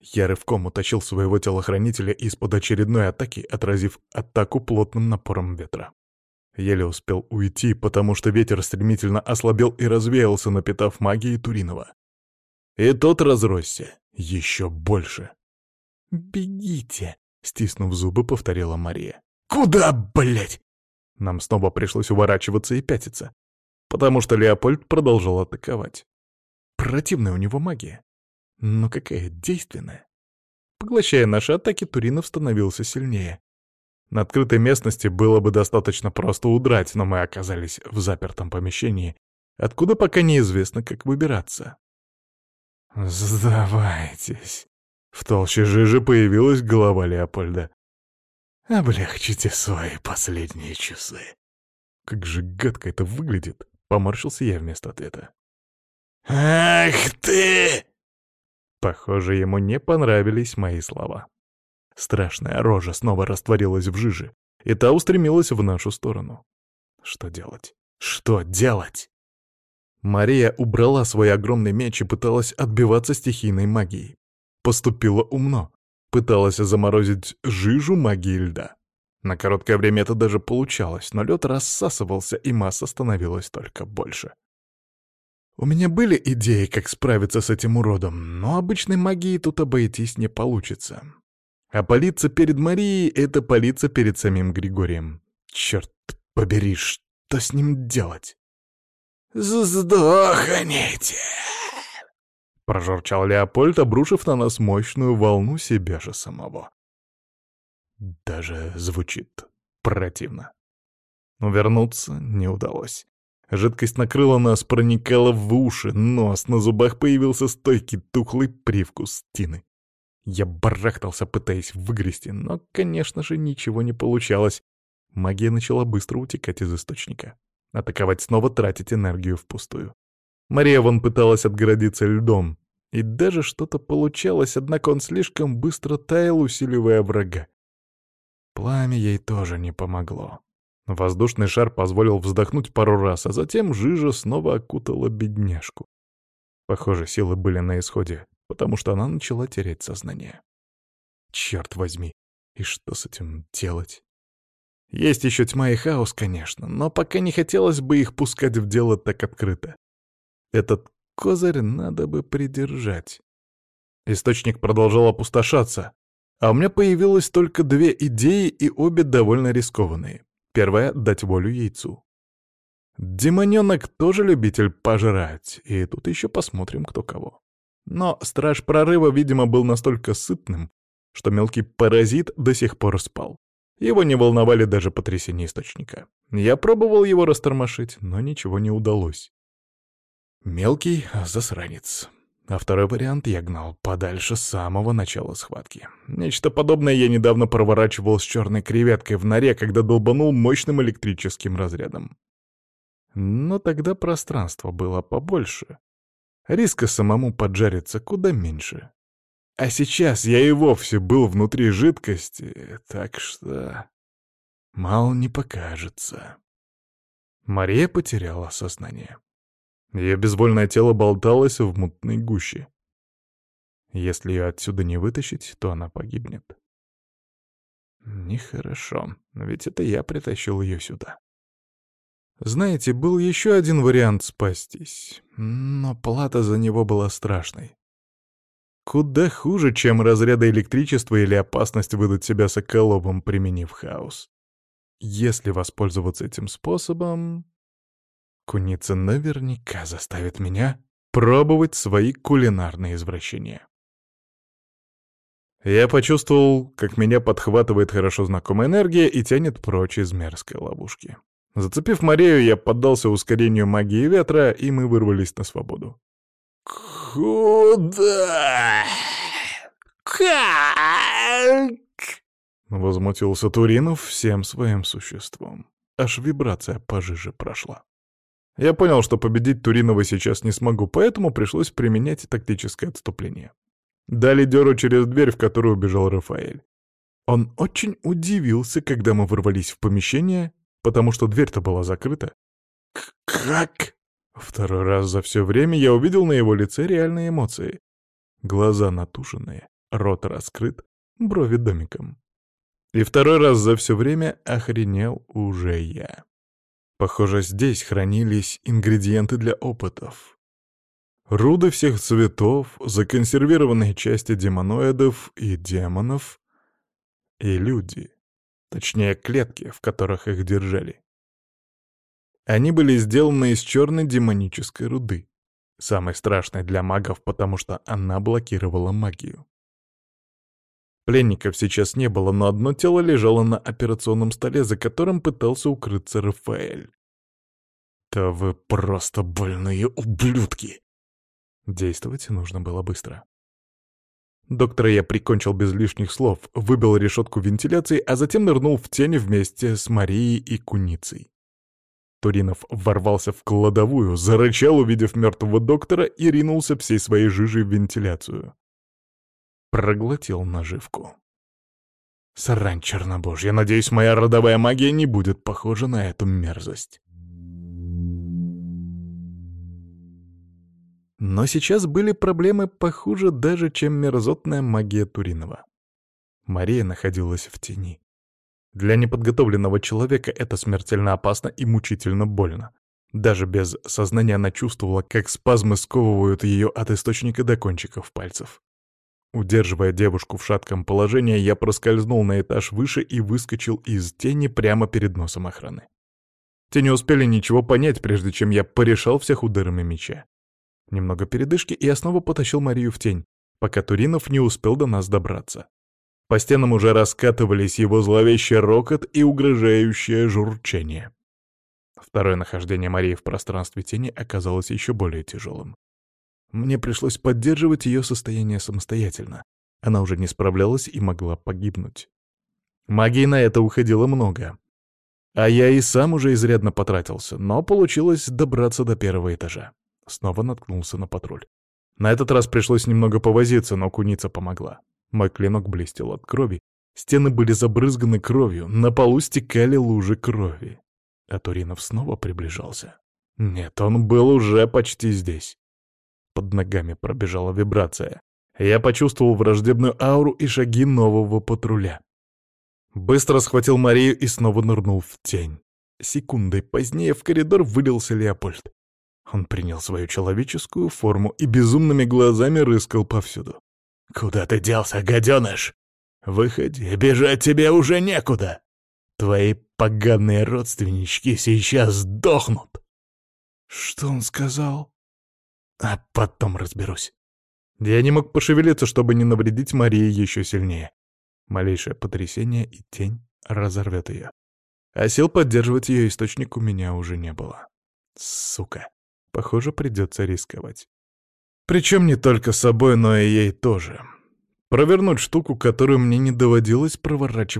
Я рывком утащил своего телохранителя из-под очередной атаки, отразив атаку плотным напором ветра. Еле успел уйти, потому что ветер стремительно ослабел и развеялся, напитав магией Туринова. И тот разросся еще больше. «Бегите!» — стиснув зубы, повторила Мария. «Куда, блядь?» Нам снова пришлось уворачиваться и пятиться, потому что Леопольд продолжал атаковать. Противная у него магия но какая действенная. Поглощая наши атаки, Туринов становился сильнее. На открытой местности было бы достаточно просто удрать, но мы оказались в запертом помещении, откуда пока неизвестно, как выбираться. «Сдавайтесь!» В толще жижи появилась голова Леопольда. «Облегчите свои последние часы!» «Как же гадко это выглядит!» — поморщился я вместо ответа. «Ах ты!» Похоже, ему не понравились мои слова. Страшная рожа снова растворилась в жиже, и та устремилась в нашу сторону. Что делать? Что делать? Мария убрала свой огромный меч и пыталась отбиваться стихийной магией. Поступила умно. Пыталась заморозить жижу магии льда. На короткое время это даже получалось, но лед рассасывался, и масса становилась только больше. У меня были идеи, как справиться с этим уродом, но обычной магией тут обойтись не получится. А палиться перед Марией — это палиться перед самим Григорием. Черт побери, что с ним делать? «Сдохните!» — прожурчал Леопольд, обрушив на нас мощную волну себя же самого. Даже звучит противно. Увернуться не удалось. Жидкость накрыла нас, проникала в уши, нос, на зубах появился стойкий тухлый привкус тины. Я барахтался, пытаясь выгрести, но, конечно же, ничего не получалось. Магия начала быстро утекать из источника. Атаковать снова тратить энергию впустую. Мария вон пыталась отгородиться льдом. И даже что-то получалось, однако он слишком быстро таял, усиливая врага. Пламя ей тоже не помогло. Воздушный шар позволил вздохнуть пару раз, а затем жижа снова окутала бедняжку. Похоже, силы были на исходе, потому что она начала терять сознание. Черт возьми, и что с этим делать? Есть еще тьма и хаос, конечно, но пока не хотелось бы их пускать в дело так открыто. Этот козырь надо бы придержать. Источник продолжал опустошаться, а у меня появилось только две идеи, и обе довольно рискованные. Первое — дать волю яйцу. Демоненок тоже любитель пожрать, и тут еще посмотрим, кто кого. Но страж прорыва, видимо, был настолько сытным, что мелкий паразит до сих пор спал. Его не волновали даже потрясения источника. Я пробовал его растормошить, но ничего не удалось. Мелкий засранец. А второй вариант я гнал подальше с самого начала схватки. Нечто подобное я недавно проворачивал с черной креветкой в норе, когда долбанул мощным электрическим разрядом. Но тогда пространство было побольше. Риска самому поджариться куда меньше. А сейчас я и вовсе был внутри жидкости, так что... Мало не покажется. Мария потеряла сознание. Ее безвольное тело болталось в мутной гуще. Если ее отсюда не вытащить, то она погибнет. Нехорошо, ведь это я притащил ее сюда. Знаете, был еще один вариант спастись, но плата за него была страшной. Куда хуже, чем разряды электричества или опасность выдать себя соколовым, применив хаос. Если воспользоваться этим способом, куница наверняка заставит меня пробовать свои кулинарные извращения. Я почувствовал, как меня подхватывает хорошо знакомая энергия и тянет прочь из мерзкой ловушки. Зацепив Марию, я поддался ускорению магии ветра, и мы вырвались на свободу. «Куда? Как?» Возмутился Туринов всем своим существом. Аж вибрация пожиже прошла. Я понял, что победить Туринова сейчас не смогу, поэтому пришлось применять тактическое отступление. Дали дёру через дверь, в которую убежал Рафаэль. Он очень удивился, когда мы ворвались в помещение, потому что дверь-то была закрыта. «Как?» Второй раз за все время я увидел на его лице реальные эмоции. Глаза натуженные, рот раскрыт, брови домиком. И второй раз за все время охренел уже я. Похоже, здесь хранились ингредиенты для опытов. Руды всех цветов, законсервированные части демоноидов и демонов, и люди. Точнее, клетки, в которых их держали. Они были сделаны из черной демонической руды, самой страшной для магов, потому что она блокировала магию. Пленников сейчас не было, но одно тело лежало на операционном столе, за которым пытался укрыться Рафаэль. «Да вы просто больные ублюдки!» Действовать нужно было быстро. Доктора я прикончил без лишних слов, выбил решетку вентиляции, а затем нырнул в тень вместе с Марией и Куницей. Туринов ворвался в кладовую, зарычал, увидев мертвого доктора, и ринулся всей своей жижей в вентиляцию. Проглотил наживку. Срань чернобожья, надеюсь, моя родовая магия не будет похожа на эту мерзость. Но сейчас были проблемы похуже даже, чем мерзотная магия Туринова. Мария находилась в тени. Для неподготовленного человека это смертельно опасно и мучительно больно. Даже без сознания она чувствовала, как спазмы сковывают ее от источника до кончиков пальцев. Удерживая девушку в шатком положении, я проскользнул на этаж выше и выскочил из тени прямо перед носом охраны. Те не успели ничего понять, прежде чем я порешал всех ударами меча. Немного передышки, и я снова потащил Марию в тень, пока Туринов не успел до нас добраться. По стенам уже раскатывались его зловещий рокот и угрожающее журчание. Второе нахождение Марии в пространстве тени оказалось еще более тяжелым. Мне пришлось поддерживать ее состояние самостоятельно. Она уже не справлялась и могла погибнуть. Магии на это уходило много. А я и сам уже изрядно потратился, но получилось добраться до первого этажа. Снова наткнулся на патруль. На этот раз пришлось немного повозиться, но куница помогла. Мой клинок блестел от крови, стены были забрызганы кровью, на полу стекали лужи крови. А Туринов снова приближался. Нет, он был уже почти здесь. Под ногами пробежала вибрация. Я почувствовал враждебную ауру и шаги нового патруля. Быстро схватил Марию и снова нырнул в тень. Секундой позднее в коридор вылился Леопольд. Он принял свою человеческую форму и безумными глазами рыскал повсюду. «Куда ты делся, гаденыш? Выходи, бежать тебе уже некуда. Твои поганые родственнички сейчас сдохнут». «Что он сказал?» «А потом разберусь». Я не мог пошевелиться, чтобы не навредить Марии еще сильнее. Малейшее потрясение, и тень разорвет ее. А сил поддерживать ее источник у меня уже не было. Сука. Похоже, придется рисковать. Причем не только собой, но и ей тоже. Провернуть штуку, которую мне не доводилось проворачивать